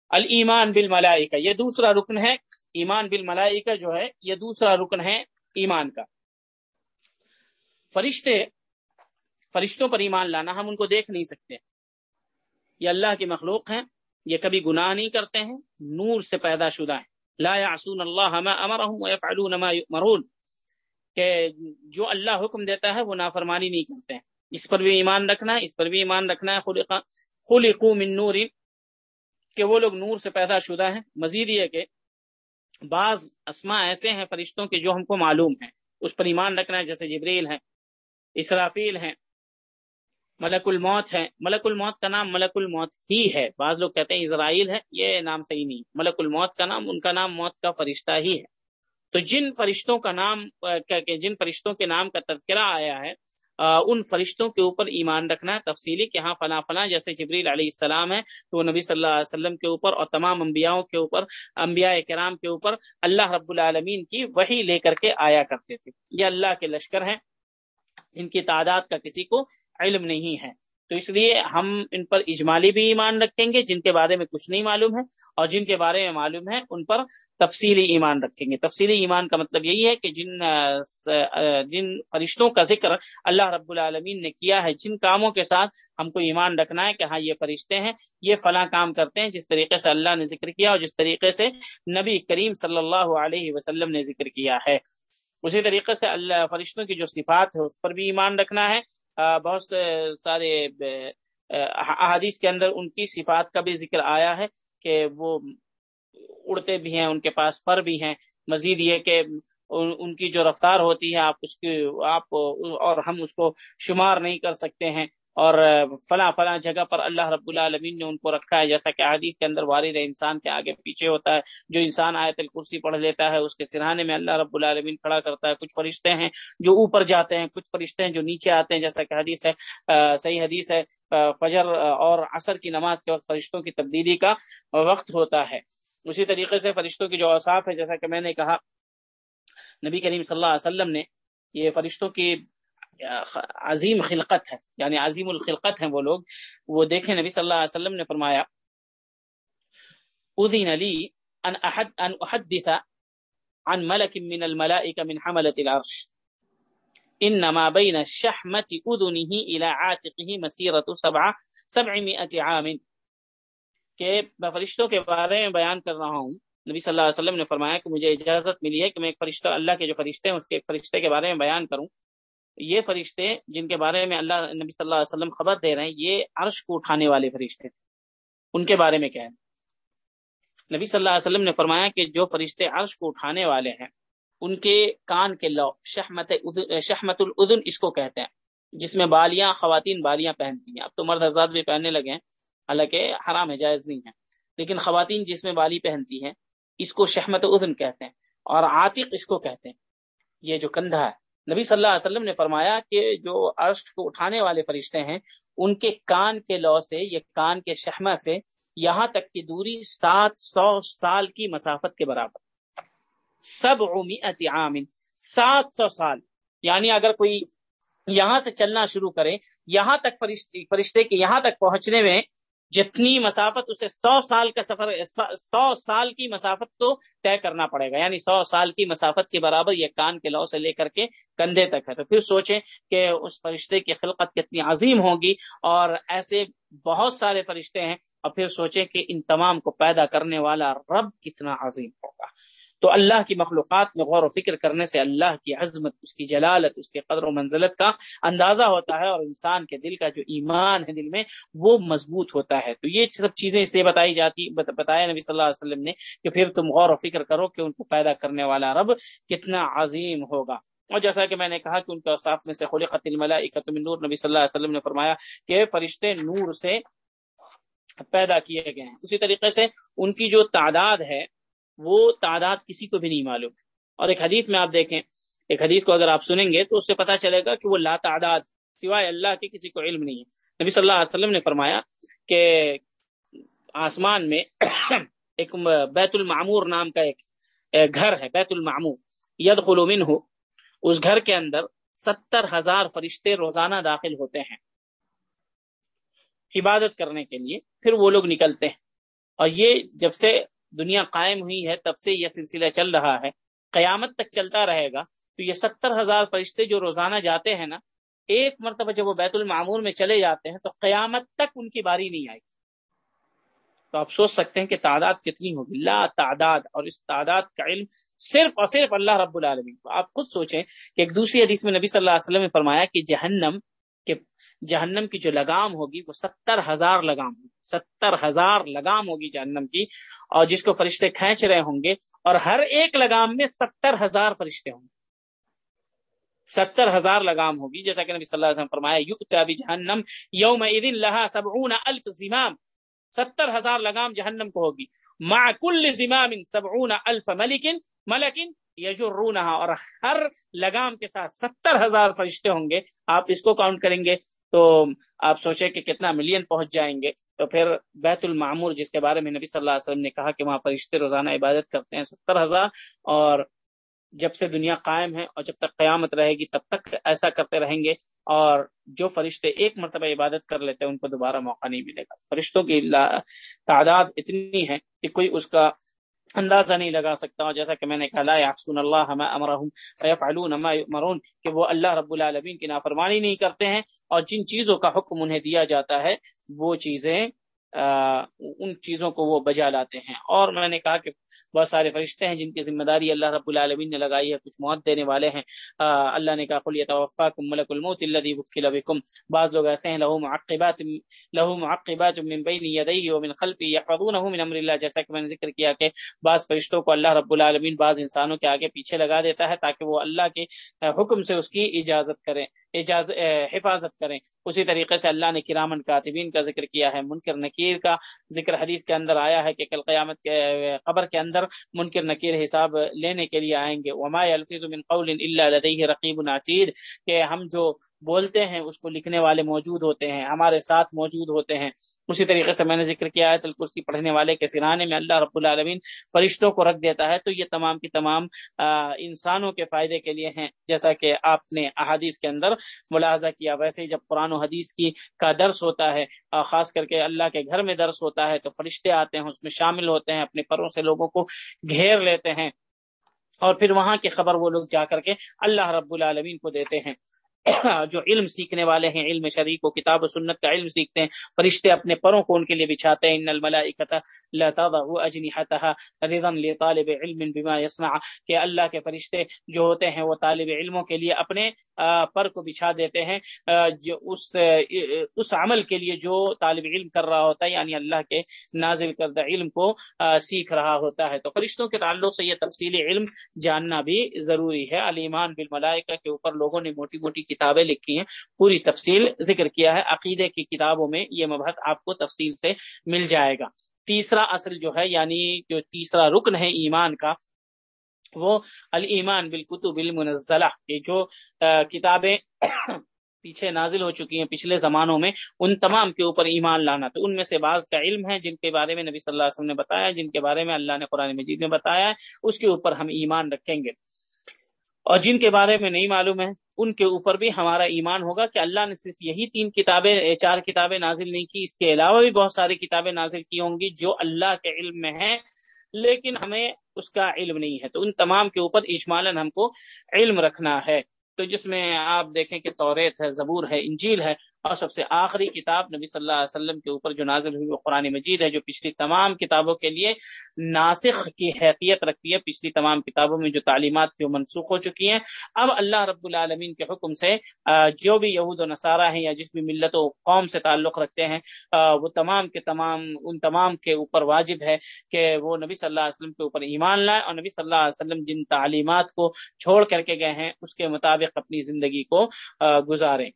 Speaker 2: المان بل یہ دوسرا رکن ہے، ایمان بل جو ہے، یہ دوسرا رکن ہے ایمان کا۔ فرشتے، فرشتوں پر ایمان لانا ہم ان کو دیکھ نہیں سکتے۔ یہ اللہ کی مخلوق ہیں، یہ کبھی گناہ نہیں کرتے ہیں، نور سے پیدا شدہ ہیں۔ لا يعصون اللہ ويفعلون ما يؤمرون کہ جو اللہ حکم دیتا ہے، وہ نافرمانی نہیں کرتے ہیں۔ اس پر بھی ایمان رکھنا ہے، اس پر بھی ایمان رکھنا ہے۔ خلقوا من نور کہ وہ لوگ نور سے پیدا شدہ ہیں۔ مزید یہ کہ بعض اسما ایسے ہیں فرشتوں کے جو ہم کو معلوم ہیں۔ اس پر ایمان رکھنا ہے، جیسے جبریل ہیں، اسرافیل ہیں، ملک الموت ہے ملک الموت کا نام ملک الموت ہی ہے۔ بعض لوگ کہتے ہیں اسرائیل ہے، یہ نام صحیح نہیں۔ ملک الموت کا نام، ان کا نام موت کا فرشتہ ہی ہے۔ تو جن فرشتوں کا نام جن فرشتوں کے نام کا تذکرہ آیا ہے ان فرشتوں کے اوپر ایمان رکھنا ہے تفصیلی کہ ہاں فلاں فلاں جیسے جبریل علیہ السلام ہے تو وہ نبی صلی اللہ علیہ وسلم کے اوپر اور تمام انبیاءوں کے اوپر، انبیاء کرام کے اوپر اللہ رب العالمین کی وہی لے کر کے آیا کرتے تھے۔ یہ اللہ کے لشکر ہیں، ان کی تعداد کا کسی کو علم نہیں ہے۔ تو اس لیے ہم ان پر اجمالی بھی ایمان رکھیں گے، جن کے بارے میں کچھ نہیں معلوم ہے۔ اور جن کے بارے میں معلوم ہے ان پر تفصیلی ایمان رکھیں گے۔ تفصیلی ایمان کا مطلب یہی ہے کہ جن جن فرشتوں کا ذکر اللہ رب العالمین نے کیا ہے، جن کاموں کے ساتھ ہم کو ایمان رکھنا ہے کہ ہاں یہ فرشتے ہیں، یہ فلاں کام کرتے ہیں، جس طریقے سے اللہ نے ذکر کیا اور جس طریقے سے نبی کریم صلی اللہ علیہ وسلم نے ذکر کیا ہے۔ اسی طریقے سے اللہ، فرشتوں کی جو صفات ہے اس پر بھی ایمان رکھنا ہے۔ بہت سے سارے احادیث کے اندر ان کی صفات کا بھی ذکر آیا ہے۔ کہ وہ اڑتے بھی ہیں، ان کے پاس پر بھی ہیں۔ مزید یہ کہ ان کی جو رفتار ہوتی ہے، آپ اس کی، آپ اور ہم اس کو شمار نہیں کر سکتے ہیں۔ اور فلاں فلاں جگہ پر اللہ رب العالمین نے ان کو رکھا ہے، جیسا کہ حدیث کے اندر وارد ہے انسان کے آگے پیچھے ہوتا ہے۔ جو انسان آیت الکرسی پڑھ لیتا ہے، اس کے سرحانے میں اللہ رب العالمین کھڑا کرتا ہے۔ کچھ فرشتے ہیں جو اوپر جاتے ہیں، کچھ فرشتے ہیں جو نیچے آتے ہیں، جیسا کہ حدیث ہے صحیح حدیث ہے۔ فجر اور عصر کی نماز کے وقت فرشتوں کی تبدیلی کا وقت ہوتا ہے۔ اسی طریقے سے فرشتوں کی جو اوصاف ہے جیسا کہ میں نے کہا، نبی کریم صلی اللہ علیہ وسلم نے یہ فرشتوں کی عظیم خلقت ہے یعنی عظیم الخلقت ہیں وہ لوگ۔ وہ دیکھیں، نبی صلی اللہ علیہ وسلم نے فرمایا، اذن علی ان احد ان احدث عن ملك من الملائكه من حمله العرش انما بين الشحمه اذنه الى عاتقه مسيره سبع 700 عام. کہ فرشتوں کے بارے میں بیان کر رہا ہوں۔ نبی صلی اللہ علیہ وسلم نے فرمایا کہ مجھے اجازت ملی ہے کہ میں ایک فرشتہ، اللہ کے جو فرشتے ہیں، اس کے ایک فرشتے کے بارے میں بیان کروں۔ یہ فرشتے جن کے بارے میں اللہ، نبی صلی اللہ علیہ وسلم خبر دے رہے ہیں، یہ عرش کو اٹھانے والے فرشتے تھے۔ ان کے بارے میں کیا ہے؟ نبی صلی اللہ علیہ وسلم نے فرمایا کہ جو فرشتے عرش کو اٹھانے والے ہیں ان کے کان کے لو شہمت شہمت العدن اس کو کہتے ہیں، جس میں بالیاں، خواتین بالیاں پہنتی ہیں۔ اب تو مرد حضرات بھی پہننے لگے ہیں، حالانکہ حرام ہے، جائز نہیں ہے۔ لیکن خواتین جس میں بالی پہنتی ہیں، اس کو شہمت اذن کہتے ہیں اور عاتق اس کو کہتے ہیں۔ یہ جو کندھا ہے۔ نبی صلی اللہ علیہ وسلم نے فرمایا کہ جو عرش کو اٹھانے والے فرشتے ہیں، ان کے کان کے لو سے یا کان کے شہمہ سے یہاں تک کی دوری سات سو سال کی مسافت کے برابر۔ سب عام، سات سو سال۔ یعنی اگر کوئی یہاں سے چلنا شروع کرے، یہاں تک فرشتے فرشتے کے یہاں تک پہنچنے میں جتنی مسافت، اسے سو سال کا سفر، سو سال کی مسافت کو طے کرنا پڑے گا۔ یعنی سو سال کی مسافت کے برابر یہ کان کے لو سے لے کر کے کندھے تک ہے۔ تو پھر سوچیں کہ اس فرشتے کی خلقت کتنی عظیم ہوگی اور ایسے بہت سارے فرشتے ہیں۔ اور پھر سوچیں کہ ان تمام کو پیدا کرنے والا رب کتنا عظیم ہوگا۔ تو اللہ کی مخلوقات میں غور و فکر کرنے سے اللہ کی عظمت، اس کی جلالت، اس کے قدر و منزلت کا اندازہ ہوتا ہے اور انسان کے دل کا جو ایمان ہے دل میں، وہ مضبوط ہوتا ہے۔ تو یہ سب چیزیں اس لیے بتائی جاتی بتایا نبی صلی اللہ علیہ وسلم نے کہ پھر تم غور و فکر کرو کہ ان کو پیدا کرنے والا رب کتنا عظیم ہوگا۔ اور جیسا کہ میں نے کہا کہ ان کے اوساف میں سے خلقت الملائکۃ من نور، نبی صلی اللہ علیہ وسلم نے فرمایا کہ فرشتے نور سے پیدا کیے گئے ہیں۔ اسی طریقے سے ان کی جو تعداد ہے وہ تعداد کسی کو بھی نہیں معلوم۔ اور ایک حدیث میں آپ دیکھیں، ایک حدیث کو اگر آپ سنیں گے تو اس سے پتا چلے گا کہ وہ لا تعداد سوائے اللہ کے کسی کو علم نہیں ہے۔ نبی صلی اللہ علیہ وسلم نے فرمایا کہ آسمان میں ایک بیت المعمور نام کا ایک گھر ہے، بیت المعمور۔ ید خلومن ہو اس گھر کے اندر ستر ہزار فرشتے روزانہ داخل ہوتے ہیں۔ عبادت کرنے کے لیے پھر وہ لوگ نکلتے ہیں۔ اور یہ جب سے دنیا قائم ہوئی ہے، تب سے یہ سلسلہ چل رہا ہے۔ قیامت تک چلتا رہے گا۔ تو یہ ستر ہزار فرشتے جو روزانہ جاتے ہیں نا، ایک مرتبہ جب وہ بیت المعمور میں چلے جاتے ہیں، تو قیامت تک ان کی باری نہیں آئے گی۔ تو آپ سوچ سکتے ہیں کہ تعداد کتنی ہوگی۔ لا تعداد، اور اس تعداد کا علم صرف اور صرف اللہ رب العالمین۔ کو آپ خود سوچیں کہ ایک دوسری حدیث میں نبی صلی اللہ علیہ وسلم نے فرمایا کہ جہنم جہنم کی جو لگام ہوگی وہ ستر ہزار لگام ہوگی۔ ستر ہزار لگام ہوگی جہنم کی۔ اور جس کو فرشتے کھینچ رہے ہوں گے اور ہر ایک لگام میں ستر ہزار فرشتے ہوں گے۔ ستر ہزار لگام ہوگی۔ جیسا کہ نبی صلی اللہ علیہ وسلم فرمایا یوتا بھی جہنم یوم لہا سبعون الف زمام۔ ستر ہزار لگام جہنم کو ہوگی۔ مع کل زمام سبعون الف ملک ملکن یجرونہ اور ہر لگام کے ساتھ ستر ہزار فرشتے ہوں گے۔ آپ اس کو کاؤنٹ کریں گے۔ تو آپ سوچیں کہ کتنا ملین پہنچ جائیں گے۔ تو پھر بیت المعمور، جس کے بارے میں نبی صلی اللہ علیہ وسلم نے کہا کہ وہاں فرشتے روزانہ عبادت کرتے ہیں ستر ہزار، اور جب سے دنیا قائم ہے اور جب تک قیامت رہے گی تب تک ایسا کرتے رہیں گے، اور جو فرشتے ایک مرتبہ عبادت کر لیتے ہیں، ان کو دوبارہ موقع نہیں ملے گا۔ فرشتوں کی تعداد اتنی ہے کہ کوئی اس کا اندازہ نہیں لگا سکتا اور جیسا کہ میں نے کہا، لا یعصون اللہ ما امرهم فيفعلون ما یؤمرون، کہ وہ اللہ رب العالمین کی نافرمانی نہیں کرتے ہیں اور جن چیزوں کا حکم انہیں دیا جاتا ہے، وہ چیزیں ان چیزوں کو وہ بجا لاتے ہیں۔ اور میں نے کہا کہ بہت سارے فرشتے ہیں جن کی ذمہ داری اللہ رب العالمین نے لگائی ہے، کچھ موت دینے والے ہیں۔ اللہ نے کہا خلیت ملک الموت الذي وكل بكم بعض لوگ ایسے ہیں له معقبات له معقبات من بين يديه ومن خلفه يحفظونه من امر الله جیسا کہ میں نے ذکر کیا کہ بعض فرشتوں کو اللہ رب العالمین بعض انسانوں کے آگے پیچھے لگا دیتا ہے تاکہ وہ اللہ کے حکم سے اس کی اجازت کریں۔ حفاظت کریں۔ اسی طریقے سے اللہ نے کرامن کاتبین کا ذکر کیا ہے، منکر نکیر کا ذکر حدیث کے اندر آیا ہے کہ کل قیامت کے قبر کے اندر منکر نکیر حساب لینے کے لیے آئیں گے۔ وما الفظ من قول الا لديه رقیب عتید کہ ہم جو بولتے ہیں، اس کو لکھنے والے موجود ہوتے ہیں، ہمارے ساتھ موجود ہوتے ہیں۔ اسی طریقے سے میں نے ذکر کیا ہے تلکرسی پڑھنے والے کے سرانے میں اللہ رب العالمین فرشتوں کو رکھ دیتا ہے۔ تو یہ تمام کی تمام انسانوں کے فائدے کے لیے ہیں۔ جیسا کہ آپ نے احادیث کے اندر ملاحظہ کیا، ویسے ہی جب قرآن و حدیث کی کا درس ہوتا ہے خاص کر کے اللہ کے گھر میں درس ہوتا ہے، تو فرشتے آتے ہیں، اس میں شامل ہوتے ہیں، اپنے پروں سے لوگوں کو گھیر لیتے ہیں۔ اور پھر وہاں کی خبر وہ لوگ جا کر کے اللہ رب العالمین کو دیتے ہیں۔ جو علم سیکھنے والے ہیں، علم شریک و کتاب و سنت کا علم سیکھتے ہیں، فرشتے اپنے پروں کو ان کے لیے بچھاتے ہیں۔ ان الملائکۃ لا تضع اجنحتها رضا لطالب علم بما يصنع۔ کہ اللہ کے فرشتے جو ہوتے ہیں وہ طالب علموں کے لیے اپنے پر کو بچھا دیتے ہیں۔ جو اس اس عمل کے لیے جو طالب علم کر رہا ہوتا ہے یعنی اللہ کے نازل کردہ علم کو سیکھ رہا ہوتا ہے۔ تو فرشتوں کے تعلق سے یہ تفصیلی علم جاننا بھی ضروری ہے۔ علیمان بالملائکہ کے اوپر لوگوں نے موٹی موٹی کتابیں لکھی ہیں، پوری تفصیل ذکر کیا ہے۔ عقیدے کی کتابوں میں یہ مبحث آپ کو تفصیل سے مل جائے گا۔ تیسرا اصل جو ہے یعنی جو تیسرا رکن ہے ایمان کا، وہ المان بالکتب المنزلہ۔ یہ جو کتابیں پیچھے نازل ہو چکی ہیں پچھلے زمانوں میں، ان تمام کے اوپر ایمان لانا۔ تو ان میں سے بعض کا علم ہے، جن کے بارے میں نبی صلی اللہ علیہ وسلم نے بتایا جن کے بارے میں اللہ نے قرآن مجید میں بتایا ہے۔ اس کے اوپر ہم ایمان رکھیں گے۔ اور جن کے بارے میں نہیں معلوم ہے ان کے اوپر بھی ہمارا ایمان ہوگا کہ اللہ نے صرف یہی تین کتابیں چار کتابیں نازل نہیں کی، اس کے علاوہ بھی بہت ساری کتابیں نازل کی ہوں گی جو اللہ کے علم میں ہیں، لیکن ہمیں اس کا علم نہیں ہے۔ تو ان تمام کے اوپر اجمالاً ہم کو علم رکھنا ہے۔ تو جس میں آپ دیکھیں کہ توریت ہے، زبور ہے، انجیل ہے اور سب سے آخری کتاب نبی صلی اللہ علیہ وسلم کے اوپر جو نازل ہوئی وہ قرآن مجید ہے، جو پچھلی تمام کتابوں کے لیے ناسخ کی حیثیت رکھتی ہے، پچھلی تمام کتابوں میں جو تعلیمات تھی وہ منسوخ ہو چکی ہیں۔ اب اللہ رب العالمین کے حکم سے جو بھی یہود و نصارہ ہیں یا جس بھی ملت و قوم سے تعلق رکھتے ہیں وہ تمام کے تمام، ان تمام کے اوپر واجب ہے کہ وہ نبی صلی اللہ علیہ وسلم کے اوپر ایمان لائیں اور نبی صلی اللہ علیہ وسلم جن تعلیمات کو چھوڑ کر کے گئے ہیں، اس کے مطابق اپنی زندگی کو گزاریں۔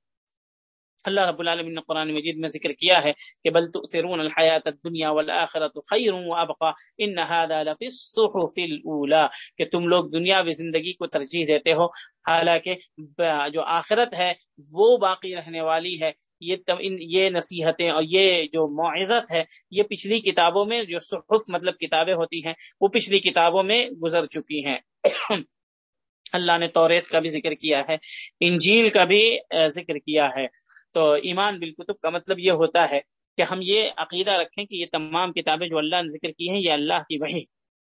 Speaker 2: اللہ رب العالمین نے قرآن مجید میں ذکر کیا ہے کہ بل تؤثرون الحیات الدنیا والآخرت خیر وابقا ان هذا لفی الصحف الاولى کہ تم لوگ دنیاوی زندگی کو ترجیح دیتے ہو حالانکہ جو آخرت ہے وہ باقی رہنے والی ہے یہ یہ نصیحتیں اور یہ جو معزت ہے یہ پچھلی کتابوں میں جو صحف مطلب کتابیں ہوتی ہیں وہ پچھلی کتابوں میں گزر چکی ہیں اللہ نے توریت کا بھی ذکر کیا ہے انجیل کا بھی ذکر کیا ہے تو ایمان بالکتب کا مطلب یہ ہوتا ہے کہ ہم یہ عقیدہ رکھیں کہ یہ تمام کتابیں جو اللہ نے ذکر کی ہیں، یہ اللہ کی وحی،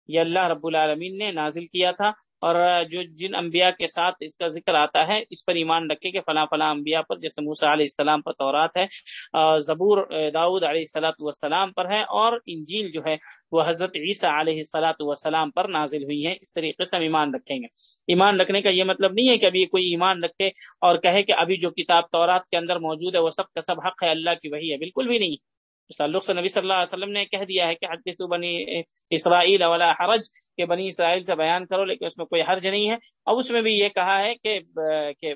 Speaker 2: یہ اللہ رب العالمین نے نازل کیا تھا اور جو جن انبیاء کے ساتھ اس کا ذکر آتا ہے، اس پر ایمان رکھے کہ فلاں فلاں انبیاء پر، جیسے موسا علیہ السلام پر تورات ہے زبور داود علیہ السلاۃ والسلام پر ہے، اور انجیل جو ہے، وہ حضرت عیسیٰ علیہ السلاۃ والسلام پر نازل ہوئی ہیں۔ اس طریقے سے ہم ایمان رکھیں گے۔ ایمان رکھنے کا یہ مطلب نہیں ہے کہ ابھی کوئی ایمان رکھے اور کہے کہ ابھی جو کتاب تورات کے اندر موجود ہے، وہ سب کا سب حق ہے، اللہ کی وہی ہے، بالکل بھی نہیں۔ تعلق سے نبی صلی اللہ علیہ وسلم نے کہہ دیا ہے کہ حدیث بنی اسرائیل ولا حرج، کہ بنی اسرائیل سے بیان کرو، لیکن اس میں کوئی حرج نہیں ہے۔ اور اس میں بھی یہ کہا ہے کہ کہ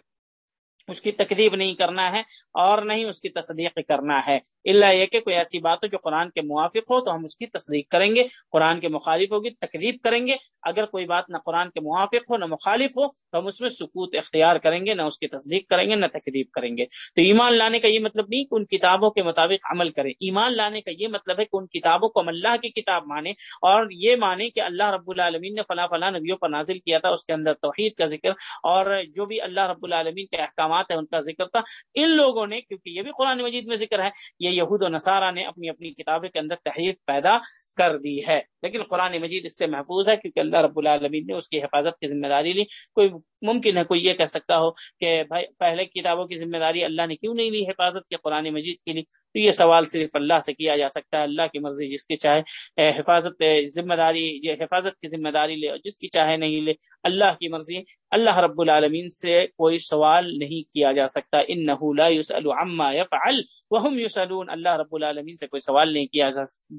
Speaker 2: اس کی تقریب نہیں کرنا ہے اور نہیں اس کی تصدیق کرنا ہے۔ اللہ یہ کہ کوئی ایسی بات ہو جو قرآن کے موافق ہو تو ہم اس کی تصدیق کریں گے، قرآن کے مخالف ہوگی تقریب کریں گے۔ اگر کوئی بات نہ قرآن کے موافق ہو، نہ مخالف ہو تو ہم اس میں سکوت اختیار کریں گے، نہ اس کی تصدیق کریں گے، نہ تقریب کریں گے۔ تو ایمان لانے کا یہ مطلب نہیں کہ ان کتابوں کے مطابق عمل کریں۔ ایمان لانے کا یہ مطلب ہے کہ ان کتابوں کو ہم اللہ کی کتاب مانے اور یہ مانے کہ اللہ رب العالمین نے فلاں فلاں نبیوں پر نازل کیا تھا، اس کے اندر توحید کا ذکر اور جو بھی اللہ رب العالمین کے احکام علامات ہیں، ان کا ذکر تھا۔ ان لوگوں نے، کیونکہ یہ بھی قرآن مجید میں ذکر ہے، یہ یہود و نصارہ نے اپنی اپنی کتابیں کے اندر تحریر پیدا کر دی ہے۔ لیکن قرآن مجید اس سے محفوظ ہے کیونکہ اللہ رب العالمین نے اس کی حفاظت کی ذمہ داری لی۔ کوئی ممکن ہے کوئی یہ کہہ سکتا ہو کہ بھائی پہلے کتابوں کی ذمہ داری اللہ نے کیوں نہیں لی حفاظت کے قرآن مجید کے لیے تو یہ سوال صرف اللہ سے کیا جا سکتا ہے؟ اللہ کی مرضی جس کی چاہے حفاظت ذمہ داری، یہ حفاظت کی ذمہ داری لے اور جس کی چاہے نہیں لے، اللہ کی مرضی۔ اللہ رب العالمین سے کوئی سوال نہیں کیا جا سکتا۔ ان لا يسأل عما يفعل وہم يسألون اللہ رب العالمین سے کوئی سوال نہیں کیا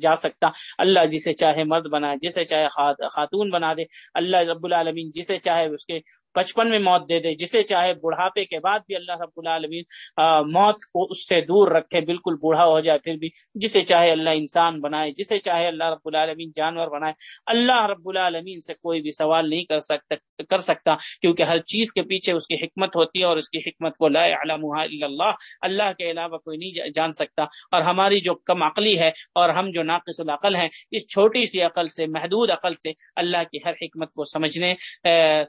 Speaker 2: جا سکتا۔ اللہ جسے چاہے مرد بنائے، جسے چاہے خاتون بنا دے، اللہ رب العالمین جسے چاہے اس کے بچپن میں موت دے دے، جسے چاہے بڑھاپے کے بعد بھی اللہ رب العالمین موت کو اس سے دور رکھے، بالکل بوڑھا ہو جائے پھر بھی، جسے چاہے اللہ انسان بنائے، جسے چاہے اللہ رب العالمین جانور بنائے، اللہ رب العالمین سے کوئی بھی سوال نہیں کر سکتا کر سکتا، کیونکہ ہر چیز کے پیچھے اس کی حکمت ہوتی ہے اور اس کی حکمت کو لا علم اللہ اللہ کے علاوہ کوئی نہیں جان سکتا۔ اور ہماری جو کم عقلی ہے اور ہم جو ناقص العقل ہیں، اس چھوٹی سی عقل سے، محدود عقل سے اللہ کی ہر حکمت کو سمجھنے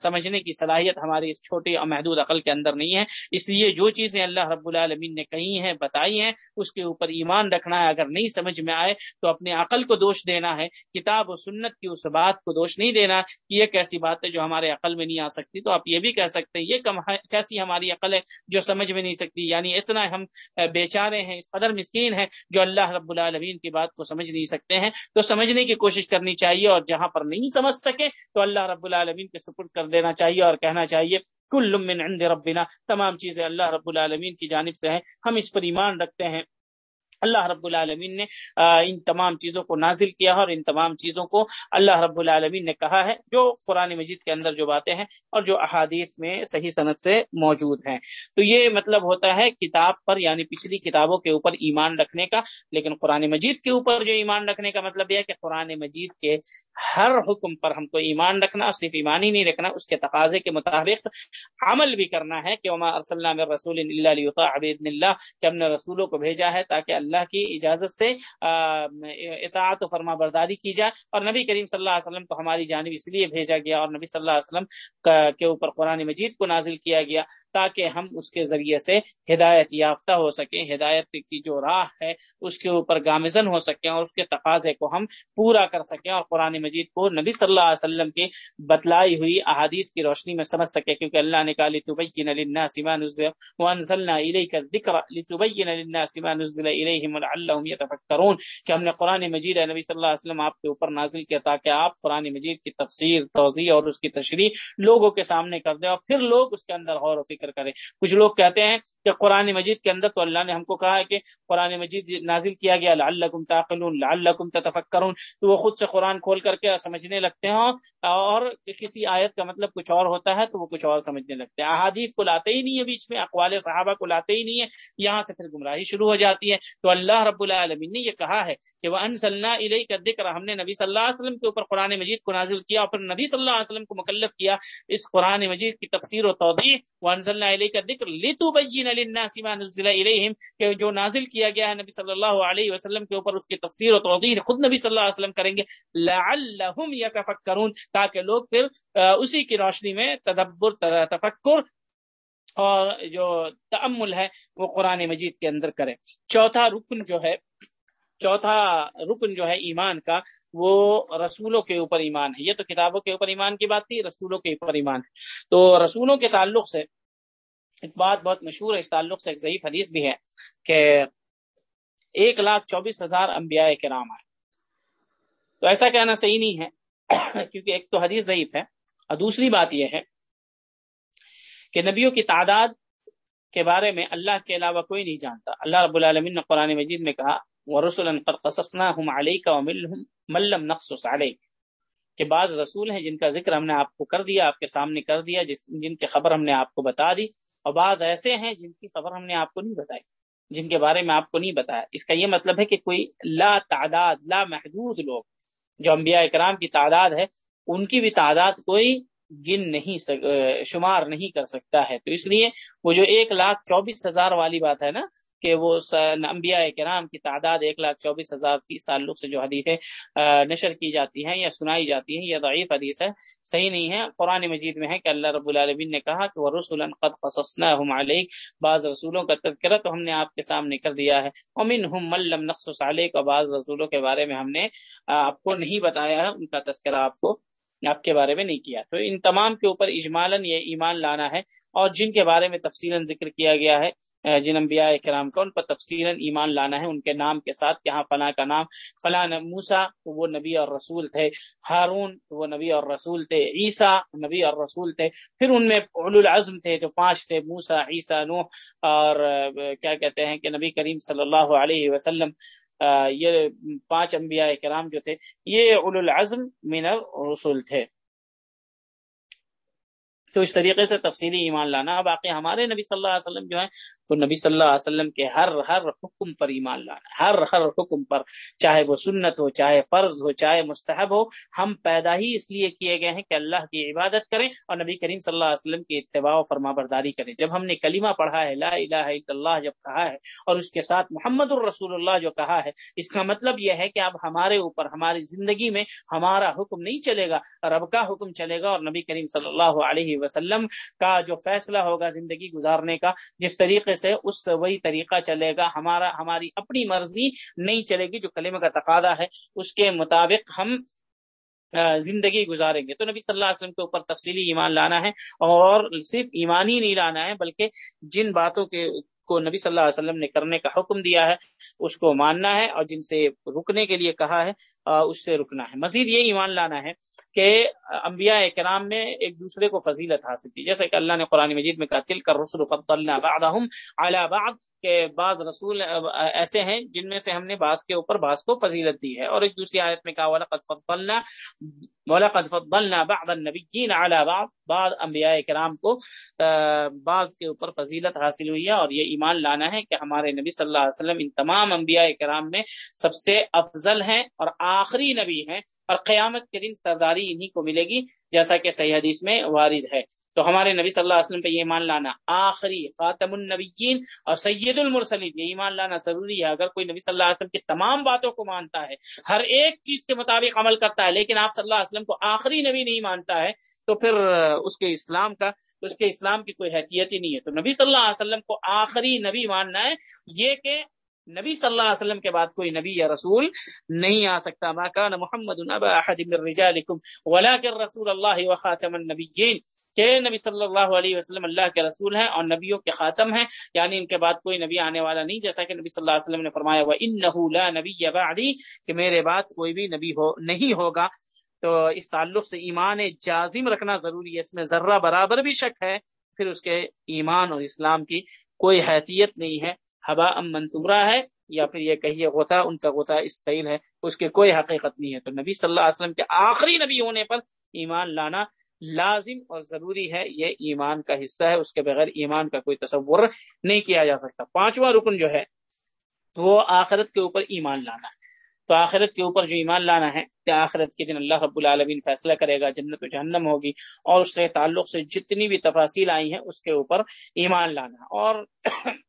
Speaker 2: سمجھنے کی صلاح صلاحیت ہماری اس چھوٹی اور محدود عقل کے اندر نہیں ہے۔ اس لیے جو چیزیں اللہ رب العالمین نے کہی ہیں، بتائی ہیں، اس کے اوپر ایمان رکھنا ہے۔ اگر نہیں سمجھ میں آئے تو اپنے عقل کو دوش دینا ہے۔ کتاب و سنت کی اس بات کو دوش نہیں دینا کہ یہ کیسی بات ہے جو ہمارے عقل میں نہیں آ سکتی۔ تو آپ یہ بھی کہہ سکتے ہیں، یہ کم کیسی ہماری عقل ہے جو سمجھ میں نہیں سکتی۔ یعنی اتنا ہم بیچارے ہیں، اس قدر مسکین ہے جو اللہ رب العالمین کی بات کو سمجھ نہیں سکتے ہیں۔ تو سمجھنے کی کوشش کرنی چاہیے اور جہاں پر نہیں سمجھ سکے تو اللہ رب العالمین کے سپرد کر دینا چاہیے اور کہنا چاہیے، کل من عند ربنا، تمام چیزیں اللہ رب العالمین کی جانب سے ہیں، ہم اس پر ایمان رکھتے ہیں۔ اللہ رب العالمین نے ان تمام چیزوں کو نازل کیا اور ان تمام چیزوں کو اللہ رب العالمین نے کہا ہے، جو قرآن مجید کے اندر جو باتیں ہیں اور جو احادیث میں صحیح صنعت سے موجود ہیں۔ تو یہ مطلب ہوتا ہے کتاب پر یعنی پچھلی کتابوں کے اوپر ایمان رکھنے کا، لیکن قرآن مجید کے اوپر جو ایمان رکھنے کا مطلب یہ ہے کہ قرآن مجید کے ہر حکم پر ہم کو ایمان رکھنا، صرف ایمان ہی نہیں رکھنا، اس کے تقاضے کے مطابق عمل بھی کرنا ہے کہ عما رسول اللہ کہ ہم نے رسولوں کو بھیجا ہے تاکہ اللہ اللہ کی اجازت سے اطاعت و فرما برداری کی جائے۔ اور نبی کریم صلی اللہ علیہ وسلم کو ہماری جانب اس لیے بھیجا گیا اور نبی صلی اللہ علیہ وسلم کے اوپر قرآن مجید کو نازل کیا گیا تاکہ ہم اس کے ذریعے سے ہدایت یافتہ ہو سکیں، ہدایت کی جو راہ ہے اس کے اوپر گامزن ہو سکیں اور اس کے تقاضے کو ہم پورا کر سکیں اور قرآن مجید کو نبی صلی اللہ علیہ وسلم کی بتلائی ہوئی احادیث کی روشنی میں سمجھ سکے کیونکہ اللہ نے کہا لتبین للناس ما نزل وانزلنا الیک الذکر لتبین للناس ما نزل الیہم لعلهم يتفکرون کہ ہم نے قرآن مجید نبی صلی اللہ علیہ وسلم آپ کے اوپر نازل کیا تاکہ آپ قرآن مجید کی تفسیر، توضیح اور اس کی تشریح لوگوں کے سامنے کر دیں اور پھر لوگ اس کے اندر غور و فکر کریں۔ کچھ لوگ کہتے ہیں کہ قرآن مجید کے اندر تو اللہ نے ہم کو کہا ہے کہ قرآن مجید نازل کیا گیا، لعلکم تعقلون، لعلکم تتفکرون، تو وہ خود سے قرآن کھول کر کے سمجھنے لگتے ہیں اور کسی آیت کا مطلب کچھ اور ہوتا ہے تو وہ کچھ اور سمجھنے لگتے ہیں۔ احادیث کو لاتے ہی نہیں ہے بیچ میں، اقوال صحابہ کو لاتے ہی نہیں ہے، یہاں سے پھر گمراہی شروع ہو جاتی ہے۔ تو اللہ رب العالمین نے یہ کہا ہے کہ وہ ان صلی علیہ کا ذکر ہم نے نبی صلی اللہ علیہ وسلم کے اوپر قرآن مجید کو نازل کیا اور پھر نبی صلی اللہ علیہ وسلم کو مکلف کیا۔ اس قرآن مجید کی تفسیر و توضیح وہ انزلنا علیہ کا ذکر لتبین للناس ما نزل الیہم کہ جو نازل کیا گیا ہے نبی صلی اللہ علیہ وسلم کے اوپر، اس کی تفسیر و توضیح خود نبی صلی اللہ علیہ وسلم کریں گے۔ لعلہم یتفکرون تاکہ لوگ پھر اسی کی روشنی میں تدبر تفکر اور جو تعمل ہے وہ قرآن مجید کے اندر کرے چوتھا رکن جو ہے، چوتھا رکن جو ہے ایمان کا، وہ رسولوں کے اوپر ایمان ہے۔ یہ تو کتابوں کے اوپر ایمان کی بات تھی، رسولوں کے اوپر ایمان ہے۔ تو رسولوں کے تعلق سے ایک بات بہت مشہور ہے، اس تعلق سے ایک ضعیف حدیث بھی ہے کہ ایک لاکھ چوبیس ہزار انبیاء کے نام آئے۔ تو ایسا کہنا صحیح نہیں ہے۔ کیونکہ ایک تو حدیث ضعیف ہے اور دوسری بات یہ ہے کہ نبیوں کی تعداد کے بارے میں اللہ کے علاوہ کوئی نہیں جانتا۔ اللہ رب العالمین نے قرآن مجید میں کہا وہ رسول ملم نقص علیہ کہ بعض رسول ہیں جن کا ذکر ہم نے آپ کو کر دیا، آپ کے سامنے کر دیا، جس جن کی خبر ہم نے آپ کو بتا دی، اور بعض ایسے ہیں جن کی خبر ہم نے آپ کو نہیں بتائی، جن کے بارے میں آپ کو نہیں بتایا۔ اس کا یہ مطلب ہے کہ کوئی لا تعداد، لا محدود لوگ جو انبیاء اکرام کی تعداد ہے، ان کی بھی تعداد کوئی گن نہیں سک، شمار نہیں کر سکتا ہے۔ تو اس لیے وہ جو ایک لاکھ چوبیس ہزار والی بات ہے نا کہ وہ انبیاء کرام کی تعداد ایک لاکھ چوبیس ہزار تیس تعلق سے جو حدیثیں نشر کی جاتی ہیں یا سنائی جاتی ہیں یا ضعیف حدیث ہے، صحیح نہیں ہے۔ قرآن مجید میں ہے کہ اللہ رب العالمین نے کہا کہ وہ رسول قد قصصنا علیک بعض رسولوں کا تذکرہ تو ہم نے آپ کے سامنے کر دیا ہے۔ امن ہم ملم نقص علیک اور بعض رسولوں کے بارے میں ہم نے آپ کو نہیں بتایا ہے، ان کا تذکرہ آپ کو آپ کے بارے میں نہیں کیا۔ تو ان تمام کے اوپر اجمالاً یہ ایمان لانا ہے اور جن کے بارے میں تفصیل ذکر کیا گیا ہے جن انبیاء کرام کا، ان پر تفصیل ایمان لانا ہے، ان کے نام کے ساتھ کہ ہاں فلاں کا نام، فلاں موسا تو وہ نبی اور رسول تھے، ہارون تو وہ نبی اور رسول تھے، عیسیٰ نبی اور رسول تھے، پھر ان میں اول العزم تھے جو پانچ تھے موسا عیسیٰ نو اور کیا کہتے ہیں کہ نبی کریم صلی اللہ علیہ وسلم یہ پانچ انبیاء کرام جو تھے یہ اول العزم من الرسول تھے۔ تو اس طریقے سے تفصیلی ایمان لانا۔ باقی ہمارے نبی صلی اللہ علیہ وسلم جو ہیں، تو نبی صلی اللہ علیہ وسلم کے ہر ہر حکم پر ایمان لانا، ہر ہر حکم پر، چاہے وہ سنت ہو، چاہے فرض ہو، چاہے مستحب ہو، ہم پیدا ہی اس لیے کیے گئے ہیں کہ اللہ کی عبادت کریں اور نبی کریم صلی اللہ علیہ وسلم کی اتباع و فرما برداری کریں۔ جب ہم نے کلمہ پڑھا ہے، لا الہ الا اللہ جب کہا ہے اور اس کے ساتھ محمد الرسول اللہ جو کہا ہے، اس کا مطلب یہ ہے کہ اب ہمارے اوپر، ہماری زندگی میں ہمارا حکم نہیں چلے گا، رب کا حکم چلے گا اور نبی کریم صلی اللہ علیہ وسلم کا جو فیصلہ ہوگا زندگی گزارنے کا، جس طریقے سے اس وہی طریقہ چلے گا، ہمارا، ہماری اپنی مرضی نہیں چلے گی جو کلمہ کا تقاضا ہے، اس کے مطابق ہم زندگی گزاریں گے۔ تو نبی صلی اللہ علیہ وسلم کے اوپر تفصیلی ایمان لانا ہے اور صرف ایمان ہی نہیں لانا ہے، بلکہ جن باتوں کے، کو نبی صلی اللہ علیہ وسلم نے کرنے کا حکم دیا ہے، اس کو ماننا ہے اور جن سے رکنے کے لیے کہا ہے اس سے رکنا ہے۔ مزید یہ ایمان لانا ہے کہ انبیاء کرام میں ایک دوسرے کو فضیلت حاصل کی۔ جیسے کہ اللہ نے قرآن مجید میں کہا تل کر رسول فضلنا بعضهم على بعض کہ بعض رسول، ایسے ہیں جن میں سے ہم نے بعض کے اوپر بعض کو فضیلت دی ہے۔ اور ایک دوسری آیت میں کہا، وَلَقَدْ فَضَّلْنَا وَلَقَدْ فَضَّلْنَا بَعْضَ النَّبِيِّينَ عَلَى بَعْض۔ بعض انبیاء کرام کو بعض کے اوپر فضیلت حاصل ہوئی ہے اور یہ ایمان لانا ہے کہ ہمارے نبی صلی اللہ علیہ وسلم ان تمام انبیاء کرام میں سب سے افضل ہیں اور آخری نبی ہیں۔ اور قیامت کے دن سرداری انہی کو ملے گی، جیسا کہ صحیح حدیث میں وارد ہے۔ تو ہمارے نبی صلی اللہ علیہ وسلم پہ یہ ایمان لانا آخری خاتم النبیین اور سید المرسلین، یہ ایمان لانا ضروری ہے۔ اگر کوئی نبی صلی اللہ علیہ وسلم کی تمام باتوں کو مانتا ہے، ہر ایک چیز کے مطابق عمل کرتا ہے، لیکن آپ صلی اللہ علیہ وسلم کو آخری نبی نہیں مانتا ہے، تو پھر اس کے اسلام کا، اس کے اسلام کی کوئی حیثیت ہی نہیں ہے۔ تو نبی صلی اللہ علیہ وسلم کو آخری نبی ماننا ہے۔ یہ کہ نبی صلی اللہ علیہ وسلم کے بعد کوئی نبی یا رسول نہیں آ سکتا۔ ما کان محمد احد من رجالکم ولكن رسول اللہ وخاتم النبیین۔ کہ نبی صلی اللہ علیہ وسلم اللہ کے رسول ہیں اور نبیوں کے خاتم ہیں یعنی ان کے بعد کوئی نبی آنے والا نہیں، جیسا کہ نبی صلی اللہ علیہ وسلم نے فرمایا وہ ان لا نبی بعدی کہ میرے بعد کوئی بھی نبی ہو، نہیں ہوگا۔ تو اس تعلق سے ایمان جازم رکھنا ضروری ہے، اس میں ذرہ برابر بھی شک ہے، پھر اس کے ایمان اور اسلام کی کوئی حیثیت نہیں ہے۔ ہوا ام منتورا ہے، یا پھر یہ کہیے غوطہ ان کا غوطہ اس سیل ہے، اس کے کوئی حقیقت نہیں ہے۔ تو نبی صلی اللہ علیہ وسلم کے آخری نبی ہونے پر ایمان لانا لازم اور ضروری ہے، یہ ایمان کا حصہ ہے، اس کے بغیر ایمان کا کوئی تصور نہیں کیا جا سکتا۔ پانچواں رکن جو ہے، وہ آخرت کے اوپر ایمان لانا ہے۔ تو آخرت کے اوپر جو ایمان لانا ہے، کہ آخرت کے دن اللہ رب العالمین فیصلہ کرے گا، جنت و جہنم ہوگی، اور اس کے تعلق سے جتنی بھی تفاصیل آئی ہیں، اس کے اوپر ایمان لانا۔ اور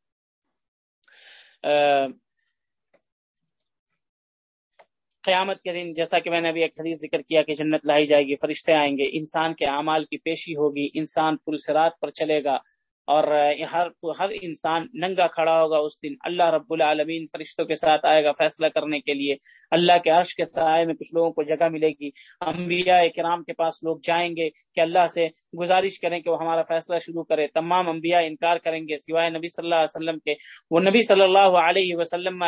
Speaker 2: قیامت کے دن، جیسا کہ میں نے ابھی ایک حدیث ذکر کیا کہ جنت لائی جائے گی، فرشتے آئیں گے، انسان کے اعمال کی پیشی ہوگی، انسان پلسرات پر چلے گا۔ اور ہر ہر انسان ننگا کھڑا ہوگا اس دن۔ اللہ رب العالمین فرشتوں کے ساتھ آئے گا فیصلہ کرنے کے لیے۔ اللہ کے عرش کے سائے میں کچھ لوگوں کو جگہ ملے گی۔ انبیاء کرام کے پاس لوگ جائیں گے کہ اللہ سے گزارش کریں کہ وہ ہمارا فیصلہ شروع کرے۔ تمام انبیاء انکار کریں گے۔ سوائے نبی صلی اللہ علیہ وسلم کے۔ وہ نبی صلی اللہ علیہ وسلم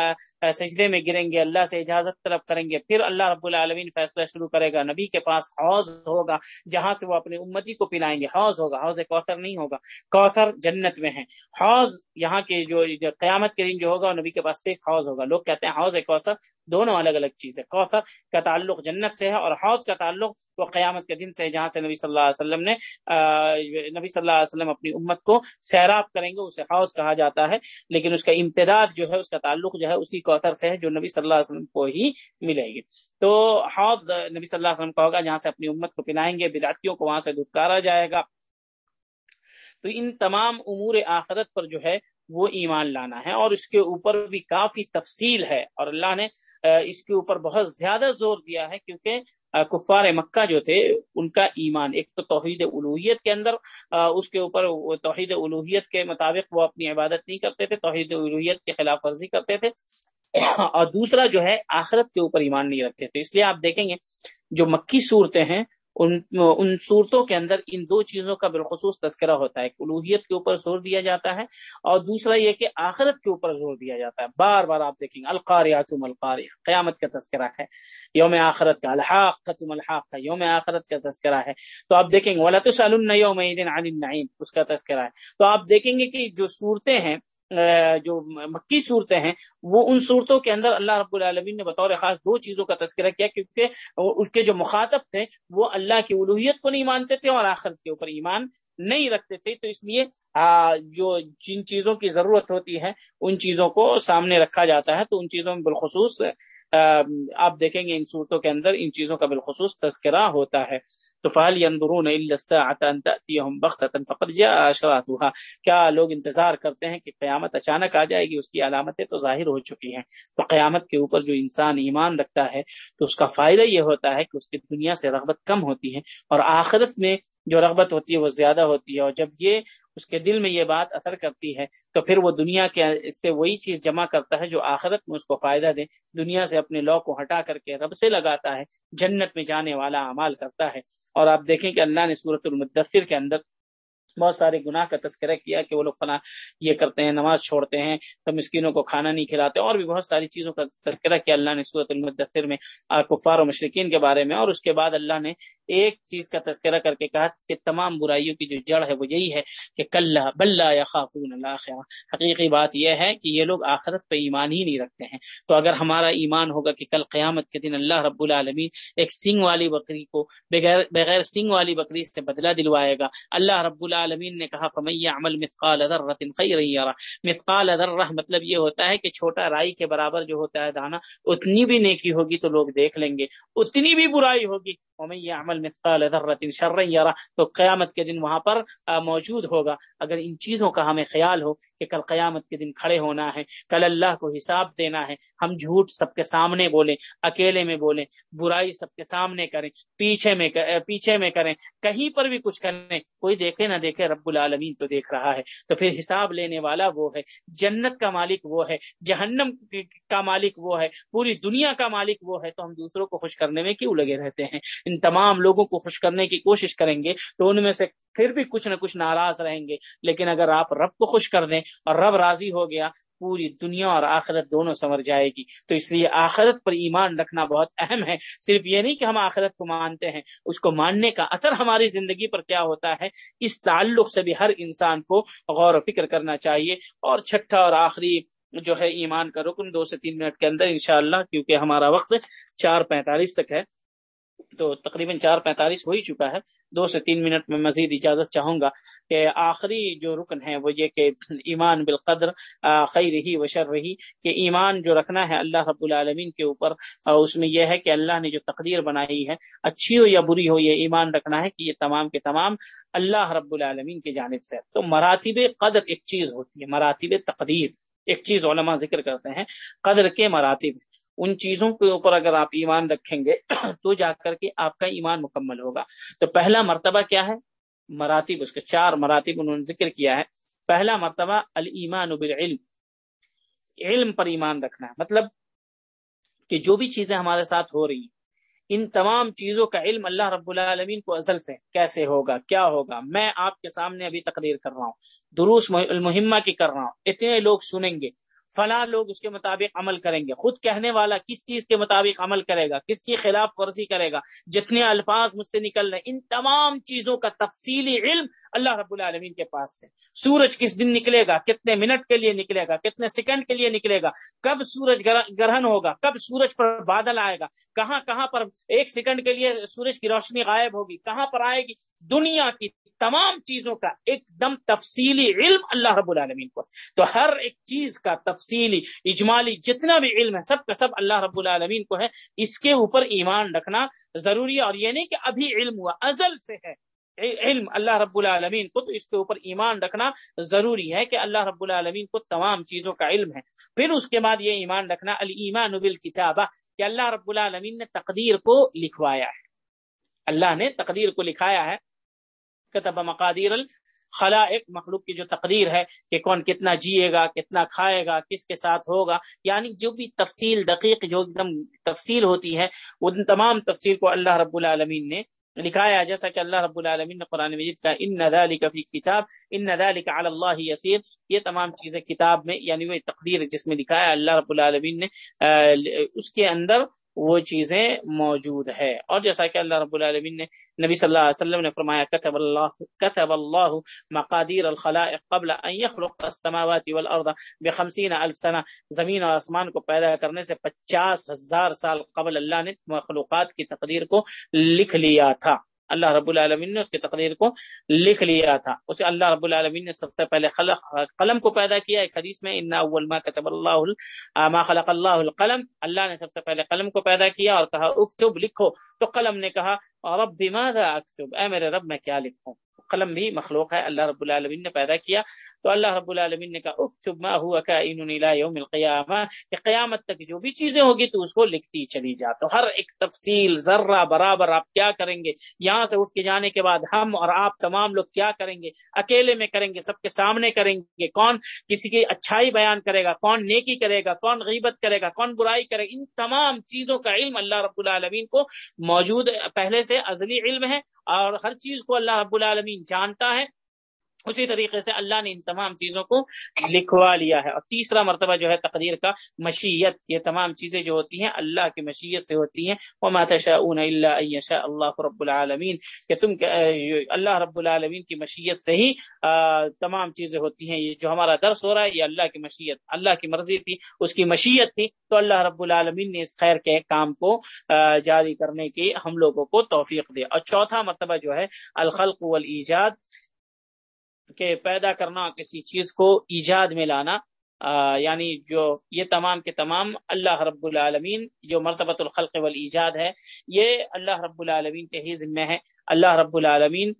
Speaker 2: سجدے میں گریں گے۔ اللہ سے اجازت طلب کریں گے۔ پھر اللہ رب العالمین فیصلہ شروع کرے گا۔ نبی کے پاس حوض ہوگا، جہاں سے وہ اپنی امتی کو پلائیں گے۔ حوض ہوگا، حوض کوثر نہیں ہوگا۔ کوثر کوثر جنت میں ہیں۔ حوض یہاں کے جو قیامت کے دن جو ہوگا، نبی کے پاس صرف حوض ہوگا۔ لوگ کہتے ہیں حوض ہے کوثر، دونوں الگ الگ چیز ہے۔ کوثر کا تعلق جنت سے ہے اور حوض کا تعلق وہ قیامت کے دن سے ہے، جہاں سے نبی صلی اللہ علیہ وسلم نے نبی صلی اللہ علیہ وسلم اپنی امت کو سیراب کریں گے، اسے حوض کہا جاتا ہے۔ لیکن اس کا امتداد جو ہے، اس کا تعلق جو ہے، اسی کوثر سے ہے جو نبی صلی اللہ علیہ وسلم کو ہی ملے گی۔ تو حوض نبی صلی اللہ علیہ وسلم کا ہوگا، جہاں سے اپنی امت کو پلائیں گے، بدعتیوں کو وہاں سے دھتکارا جائے گا۔ تو ان تمام امور آخرت پر جو ہے وہ ایمان لانا ہے اور اس کے اوپر بھی کافی تفصیل ہے اور اللہ نے اس کے اوپر بہت زیادہ زور دیا ہے کیونکہ کفار مکہ جو تھے، ان کا ایمان، ایک تو توحید الوحیت کے اندر اس کے اوپر توحید الوحیت کے مطابق وہ اپنی عبادت نہیں کرتے تھے، توحید الوحیت کے خلاف ورزی کرتے تھے، اور دوسرا جو ہے، آخرت کے اوپر ایمان نہیں رکھتے تھے۔ اس لیے آپ دیکھیں گے، جو مکی صورتیں ہیں ان ان صورتوں کے اندر ان دو چیزوں کا بالخصوص تذکرہ ہوتا ہے الوحیت کے اوپر زور دیا جاتا ہے اور دوسرا یہ کہ آخرت کے اوپر زور دیا جاتا ہے۔ بار بار آپ دیکھیں گے القاریات القار قیامت کا تذکرہ ہے، یوم آخرت کا الحاق کا تم الحاق کا یوم آخرت کا تذکرہ ہے۔ تو آپ دیکھیں گے ولطس یوم النعیم اس کا تذکرہ ہے۔ تو آپ دیکھیں گے کہ جو صورتیں ہیں جو مکی صورتیں ہیں، وہ ان صورتوں کے اندر اللہ رب العالمین نے بطور خاص دو چیزوں کا تذکرہ کیا، کیونکہ اس کے جو مخاطب تھے، وہ اللہ کی الوحیت کو نہیں مانتے تھے اور آخرت کے اوپر ایمان نہیں رکھتے تھے۔ تو اس لیے جو جن چیزوں کی ضرورت ہوتی ہے، ان چیزوں کو سامنے رکھا جاتا ہے۔ تو ان چیزوں میں بالخصوص آپ دیکھیں گے ان صورتوں کے اندر ان چیزوں کا بالخصوص تذکرہ ہوتا ہے۔ تو فعال ينظرون الا الساعه ان تاتيهم بغته فقد جاء اشراطها کیا لوگ انتظار کرتے ہیں کہ قیامت اچانک آ جائے گی؟ اس کی علامتیں تو ظاہر ہو چکی ہیں۔ تو قیامت کے اوپر جو انسان ایمان رکھتا ہے تو اس کا فائدہ یہ ہوتا ہے کہ اس کی دنیا سے رغبت کم ہوتی ہے اور آخرت میں جو رغبت ہوتی ہے وہ زیادہ ہوتی ہے اور جب یہ اس کے دل میں یہ بات اثر کرتی ہے، تو پھر وہ دنیا کے سے وہی چیز جمع کرتا ہے جو آخرت میں اس کو فائدہ دے۔ دنیا سے اپنے لو کو ہٹا کر کے رب سے لگاتا ہے، جنت میں جانے والا اعمال کرتا ہے۔ اور آپ دیکھیں کہ اللہ نے صورت المدثر کے اندر بہت سارے گناہ کا تذکرہ کیا کہ وہ لوگ فنا یہ کرتے ہیں، نماز چھوڑتے ہیں، تو مسکینوں کو کھانا نہیں کھلاتے اور بھی بہت ساری چیزوں کا تذکرہ کیا اللہ نے صورت المدثر میں کفار و مشرقین کے بارے میں اور اس کے بعد اللہ نے ایک چیز کا تذکرہ کر کے کہا کہ تمام برائیوں کی جو جڑ ہے وہ یہی ہے کہ کل بلّہ یا خافون اللہ حقیقی بات یہ ہے کہ یہ لوگ آخرت پہ ایمان ہی نہیں رکھتے ہیں۔ تو اگر ہمارا ایمان ہوگا کہ کل قیامت کے دن اللہ رب العالمین ایک سنگ والی بکری کو بغیر بغیر سنگ والی بکری سے بدلہ دلوائے گا، اللہ رب العالمین العالمین نے کہا فمیہ عمل مثقال ذرۃ خیر یرا مثقال ذرہ مطلب یہ ہوتا ہے کہ چھوٹا رائی کے برابر جو ہوتا ہے دانا، اتنی بھی نیکی ہوگی تو لوگ دیکھ لیں گے، اتنی بھی برائی ہوگی۔ یہ عمل مثقال ذرت شر یرا تو قیامت کے دن وہاں پر موجود ہوگا۔ اگر ان چیزوں کا ہمیں خیال ہو کہ کل قیامت کے دن کھڑے ہونا ہے، کل اللہ کو حساب دینا ہے، ہم جھوٹ سب کے سامنے بولیں، اکیلے میں بولیں، برائی سب کے سامنے کریں، پیچھے میں پیچھے میں کریں، کہیں پر بھی کچھ کریں، کوئی دیکھے نہ دیکھے۔ رب العالمین تو دیکھ رہا ہے۔ تو پھر حساب لینے والا وہ ہے، جنت کا مالک وہ ہے، جہنم کا مالک وہ ہے، پوری دنیا کا مالک وہ ہے۔ تو ہم دوسروں کو خوش کرنے میں کیوں لگے رہتے ہیں؟ ان تمام لوگوں کو خوش کرنے کی کوشش کریں گے تو ان میں سے پھر بھی کچھ نہ کچھ ناراض رہیں گے۔ لیکن اگر آپ رب کو خوش کر دیں اور رب راضی ہو گیا پوری دنیا اور آخرت دونوں سمر جائے گی۔ تو اس لیے آخرت پر ایمان رکھنا بہت اہم ہے۔ صرف یہ نہیں کہ ہم آخرت کو مانتے ہیں، اس کو ماننے کا اثر ہماری زندگی پر کیا ہوتا ہے، اس تعلق سے بھی ہر انسان کو غور و فکر کرنا چاہیے۔ اور چھٹا اور آخری جو ہے ایمان کا رکن دو سے تین منٹ کے اندر انشاءاللہ، کیونکہ ہمارا وقت چار پینتالیس تک ہے۔ تو تقریباً چار پینتالیس ہو ہی چکا ہے۔ دو سے تین منٹ میں مزید اجازت چاہوں گا کہ آخری جو رکن ہے وہ یہ کہ ایمان بالقدر خیر ہی و شر رہی کہ ایمان جو رکھنا ہے اللہ رب العالمین کے اوپر اس میں یہ ہے کہ اللہ نے جو تقدیر بنائی ہے، اچھی ہو یا بری ہو، یہ ایمان رکھنا ہے کہ یہ تمام کے تمام اللہ رب العالمین کی جانب سے۔ تو مراتب قدر ایک چیز ہوتی ہے، مراتب تقدیر۔ ایک چیز علماء ذکر کرتے ہیں، قدر کے مراتب۔ ان چیزوں کے اوپر اگر آپ ایمان رکھیں گے تو جا کر کے آپ کا ایمان مکمل ہوگا۔ تو پہلا مرتبہ کیا ہے؟ مراتب، اس کے چار مراتب انہوں نے ذکر کیا ہے۔ پہلا مرتبہ المان بالعلم۔ علم پر ایمان رکھنا ہے۔ مطلب کہ جو بھی چیزیں ہمارے ساتھ ہو رہی ہیں، ان تمام چیزوں کا علم اللہ رب العالمین کو ازل سے کیسے ہوگا، کیا ہوگا؟ میں آپ کے سامنے ابھی تقریر کر رہا ہوں۔ دروس المہمہ کی کر رہا ہوں۔ اتنے لوگ سنیں گے۔ فلاں لوگ اس کے مطابق عمل کریں گے۔ خود کہنے والا کس چیز کے مطابق عمل کرے گا؟ کس کی خلاف ورزی کرے گا؟ جتنے الفاظ مجھ سے نکل رہے ان تمام چیزوں کا تفصیلی علم اللہ رب العالمین کے پاس سے۔ سورج کس دن نکلے گا؟ کتنے منٹ کے لیے نکلے گا؟ کتنے سیکنڈ کے لیے نکلے گا؟ کب سورج گرہن ہوگا؟ کب سورج پر بادل آئے گا؟ کہاں کہاں پر ایک سیکنڈ کے لیے سورج کی روشنی غائب ہوگی؟ کہاں پر آئے گی؟ دنیا کی تمام چیزوں کا ایک دم تفصیلی علم اللہ رب العالمین کو۔ تو ہر ایک چیز کا تفصیلی، اجمالی جتنا بھی علم ہے، سب کا سب اللہ رب العالمین کو ہے۔ اس کے اوپر ایمان رکھنا ضروری ہے اور یہ نہیں کہ ابھی علم ہوا، ازل سے ہے۔ علم اللہ رب العالمین کو، تو اس کے اوپر ایمان رکھنا ضروری ہے کہ اللہ رب العالمین کو تمام چیزوں کا علم ہے۔ پھر اس کے بعد یہ ایمان رکھنا المان بالکتابہ، کہ اللہ رب العالمین نے تقدیر کو لکھوایا ہے۔ اللہ نے تقدیر کو لکھایا ہے۔ کتب مقادیر الخلا ایک مخلوق کی جو تقدیر ہے کہ کون کتنا جیے گا، کتنا کھائے گا، کس کے ساتھ ہوگا۔ یعنی جو بھی تفصیل، دقیق جو ایک دم تفصیل ہوتی ہے، ان تمام تفصیل کو اللہ رب العالمین نے لکھایا جیسا کہ اللہ رب العالمین نے قرآن مجید کا ان ندالی کا کتاب ان ندالی علی اللہ یسیر یہ تمام چیزیں کتاب میں یعنی وہ تقدیر جس میں لکھایا اللہ رب العالمین نے اس کے اندر وہ چیزیں موجود ہے اور جیسا کہ اللہ رب العالمین نے نبی صلی اللہ علیہ وسلم نے فرمایا، کتب اللہ كتب اللہ مقادیر الخلائق قبل ان يخلق السماوات والارض بخمسین الف سنہ۔ زمین اور آسمان کو پیدا کرنے سے پچاس ہزار سال قبل اللہ نے مخلوقات کی تقدیر کو لکھ لیا تھا۔ اللہ رب العالمین نے اس کی تقدیر کو لکھ لیا تھا۔ اسے اللہ رب العالمین نے سب سے پہلے خلق، قلم کو پیدا کیا ایک حدیث میں، ان اول ما كتب اللہ ما خلق اللہ القلم اللہ نے سب سے پہلے قلم کو پیدا کیا اور کہا، اکتب، لکھو تو قلم نے کہا، رب بماذا اکتب؟ اے میرے رب، میں کیا لکھوں؟ قلم بھی مخلوق ہے، اللہ رب العالمین نے پیدا کیا۔ تو اللہ رب العالمین نے کہا، اکتب ما ہوا کائن الى یوم القیامہ، کہ قیامت تک جو بھی چیزیں ہوگی تو اس کو لکھتی چلی جا۔ تو ہر ایک تفصیل ذرہ برابر آپ کیا کریں گے؟ یہاں سے اٹھ کے جانے کے بعد ہم اور آپ تمام لوگ کیا کریں گے؟ اکیلے میں کریں گے، سب کے سامنے کریں گے۔ کون کسی کی اچھائی بیان کرے گا، کون نیکی کرے گا، کون غیبت کرے گا، کون برائی کرے گا، ان تمام چیزوں کا علم اللہ رب العالمین کو موجود، پہلے سے ازلی علم ہے اور ہر چیز کو اللہ رب العالمین جانتا ہے۔ اسی طریقے سے اللہ نے ان تمام چیزوں کو لکھوا لیا ہے۔ اور تیسرا مرتبہ جو ہے تقدیر کا مشیت، یہ تمام چیزیں جو ہوتی ہیں اللہ کی مشیت سے ہوتی ہیں۔ وہ ماتشاء اللہ رب العالمین کہ تم اللہ رب العالمین کی مشیت سے ہی تمام چیزیں ہوتی ہیں۔ یہ جو ہمارا درس ہو رہا ہے، یہ اللہ کی مشیت، اللہ کی مرضی تھی، اس کی مشیت تھی۔ تو اللہ رب العالمین نے اس خیر کے کام کو جاری کرنے کی ہم لوگوں کو توفیق دیا۔ اور چوتھا مرتبہ جو ہے، الخلق والایجاد۔ کہ پیدا کرنا، کسی چیز کو ایجاد میں لانا یعنی جو یہ تمام کے تمام اللہ رب العالمین، جو مرتبۃ الخلق والایجاد ہے، یہ اللہ رب العالمین کے ہی ذمہ ہے۔ اللہ رب العالمین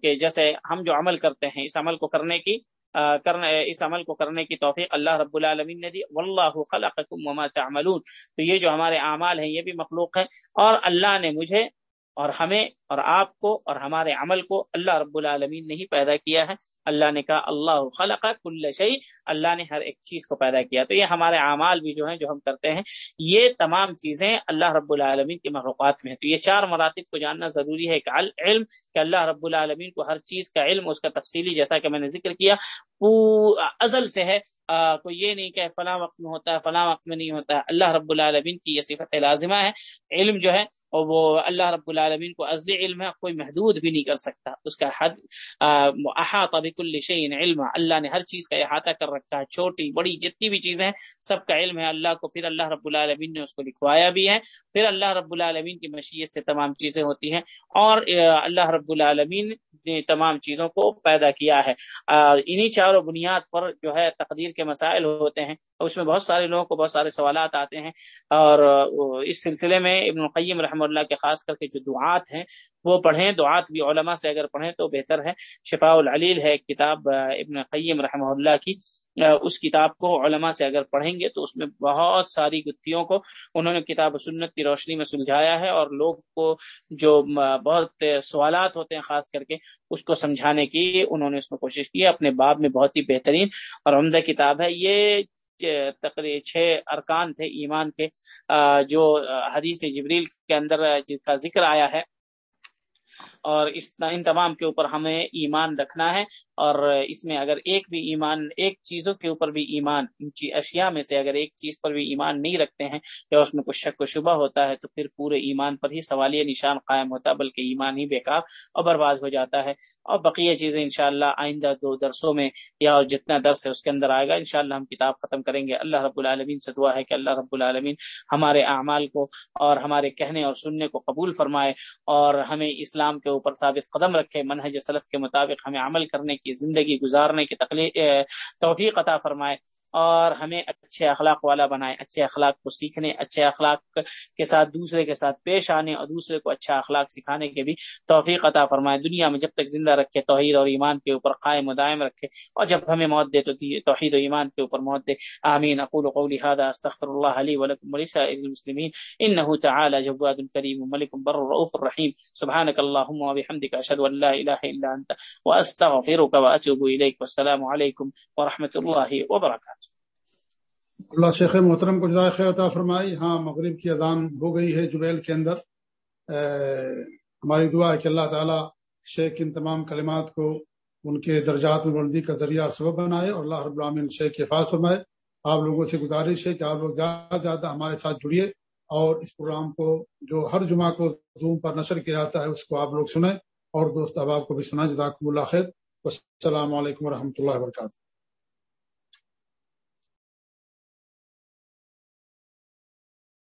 Speaker 2: کے جیسے ہم جو عمل کرتے ہیں، اس عمل کو کرنے کی کرنے، اس عمل کو کرنے کی توفیق اللہ رب العالمین نے دی۔ واللہ خلقکم وما تعملون۔ تو یہ جو ہمارے اعمال ہیں، یہ بھی مخلوق ہے اور اللہ نے مجھے اور ہمیں اور آپ کو اور ہمارے عمل کو اللہ رب العالمین نے ہی پیدا کیا ہے۔ اللہ نے کہا، اللہ خلق کل شعی اللہ نے ہر ایک چیز کو پیدا کیا۔ تو یہ ہمارے اعمال بھی جو ہیں، جو ہم کرتے ہیں، یہ تمام چیزیں اللہ رب العالمین کے مخلوقات میں ہیں۔ تو یہ چار مراتب کو جاننا ضروری ہے کہ علم کہ اللہ رب العالمین کو ہر چیز کا علم، اس کا تفصیلی جیسا کہ میں نے ذکر کیا ازل سے ہے۔ کوئی یہ نہیں کہ فلاں وقت میں ہوتا ہے، فلاں وقت میں نہیں ہوتا ہے۔ اللہ رب العالمین کی یہ صفت لازمہ ہے۔ علم جو ہے اور وہ اللہ رب العالمین کو ازل علم ہے، کوئی محدود بھی نہیں کر سکتا۔ اس کا حد احاطہ بکل شعین علم اللہ نے ہر چیز کا احاطہ کر رکھا ہے، چھوٹی، بڑی جتنی بھی چیزیں ہیں، سب کا علم ہے۔ اللہ کو پھر اللہ رب العالمین نے اس کو لکھوایا بھی ہے۔ پھر اللہ رب العالمین کی مشیت سے تمام چیزیں ہوتی ہیں۔ اور اللہ رب العالمین نے تمام چیزوں کو پیدا کیا ہے۔ انہی چاروں بنیاد پر جو ہے تقدیر کے مسائل ہوتے ہیں۔ اس میں بہت سارے لوگوں کو بہت سارے سوالات آتے ہیں اور اس سلسلے میں ابن القیم رحمہ اللہ کے خاص کر کے جو دعات ہیں، وہ پڑھیں، دعات بھی علماء سے اگر پڑھیں تو بہتر ہے۔ شفاء العلیل ہے کتاب ابن قیم رحمہ اللہ کی۔ اس کتاب کو علماء سے اگر پڑھیں گے تو اس میں بہت ساری گتھیوں کو انہوں نے کتاب و سنت کی روشنی میں سلجھایا ہے اور لوگ کو جو بہت سوالات ہوتے ہیں خاص کر کے، اس کو سمجھانے کی انہوں نے اس میں کوشش کی۔ اپنے باب میں بہت ہی بہترین اور عمدہ کتاب ہے۔ یہ تقریب چھ ارکان تھے ایمان کے جو حدیث جبریل کے اندر جس کا ذکر آیا ہے۔ اور اس، ان تمام کے اوپر ہمیں ایمان رکھنا ہے۔ اور اس میں اگر ایک بھی ایمان، ایک چیزوں کے اوپر بھی ایمان ان اشیاء میں سے اگر ایک چیز پر بھی ایمان نہیں رکھتے ہیں یا اس میں کچھ شک و شبہ ہوتا ہے، تو پھر پورے ایمان پر ہی سوالیہ نشان قائم ہوتا ہے، بلکہ ایمان ہی بیکار اور برباد ہو جاتا ہے۔ اور بقیہ چیزیں انشاءاللہ آئندہ دو درسوں میں یا اور جتنا درس ہے اس کے اندر آئے گا، انشاءاللہ ہم کتاب ختم کریں گے۔ اللہ رب العالمین سے دعا ہے کہ اللہ رب العالمین ہمارے اعمال کو اور ہمارے کہنے اور سننے کو قبول فرمائے اور ہمیں اسلام کے اوپر ثابت قدم رکھے، منہج سلف کے مطابق ہمیں عمل کرنے کی، زندگی گزارنے کی تخلیق توفیق عطا فرمائے۔ اور ہمیں اچھے اخلاق والا بنائے اچھے اخلاق کو سیکھنے، اچھے اخلاق کے ساتھ دوسرے کے ساتھ پیش آنے اور دوسرے کو اچھا اخلاق سکھانے کے بھی توفیق عطا فرمائے۔ دنیا میں جب تک زندہ رکھے، توحید اور ایمان کے اوپر قائم و دائم رکھے اور جب ہمیں موت دے تو توحید و ایمان کے اوپر موت دے۔ آمین۔ اقول قولی هذا استغفر الله لي ولكم ولسائر المسلمين انه تعالى جواد كريم ملك بر رؤوف رحيم سبحانك اللهم وبحمدك اشهد ان لا اله الا انت واستغفرك واتوب اليك والسلام عليكم ورحمه الله وبركاته
Speaker 1: اللہ شیخ محترم کو جزائے خیر عطا فرمائی۔ ہاں مغرب کی اذان ہو گئی ہے جبیل کے اندر۔ ہماری دعا ہے کہ اللہ تعالیٰ شیخ ان تمام کلمات کو ان کے درجات میں بلندی کا ذریعہ اور سبب بنائے اور اللہ رب العامن شیخ کے حفاظ فرمائے۔ آپ لوگوں سے گزارش ہے کہ آپ لوگ زیادہ زیادہ ہمارے ساتھ جڑیے اور اس پروگرام کو جو ہر جمعہ کو زوم پر نشر کیا جاتا ہے اس کو آپ لوگ سنیں اور دوست احباب کو بھی سنائیں۔ جزاکم اللہ خیر۔ السلام علیکم و اللہ وبرکاتہ۔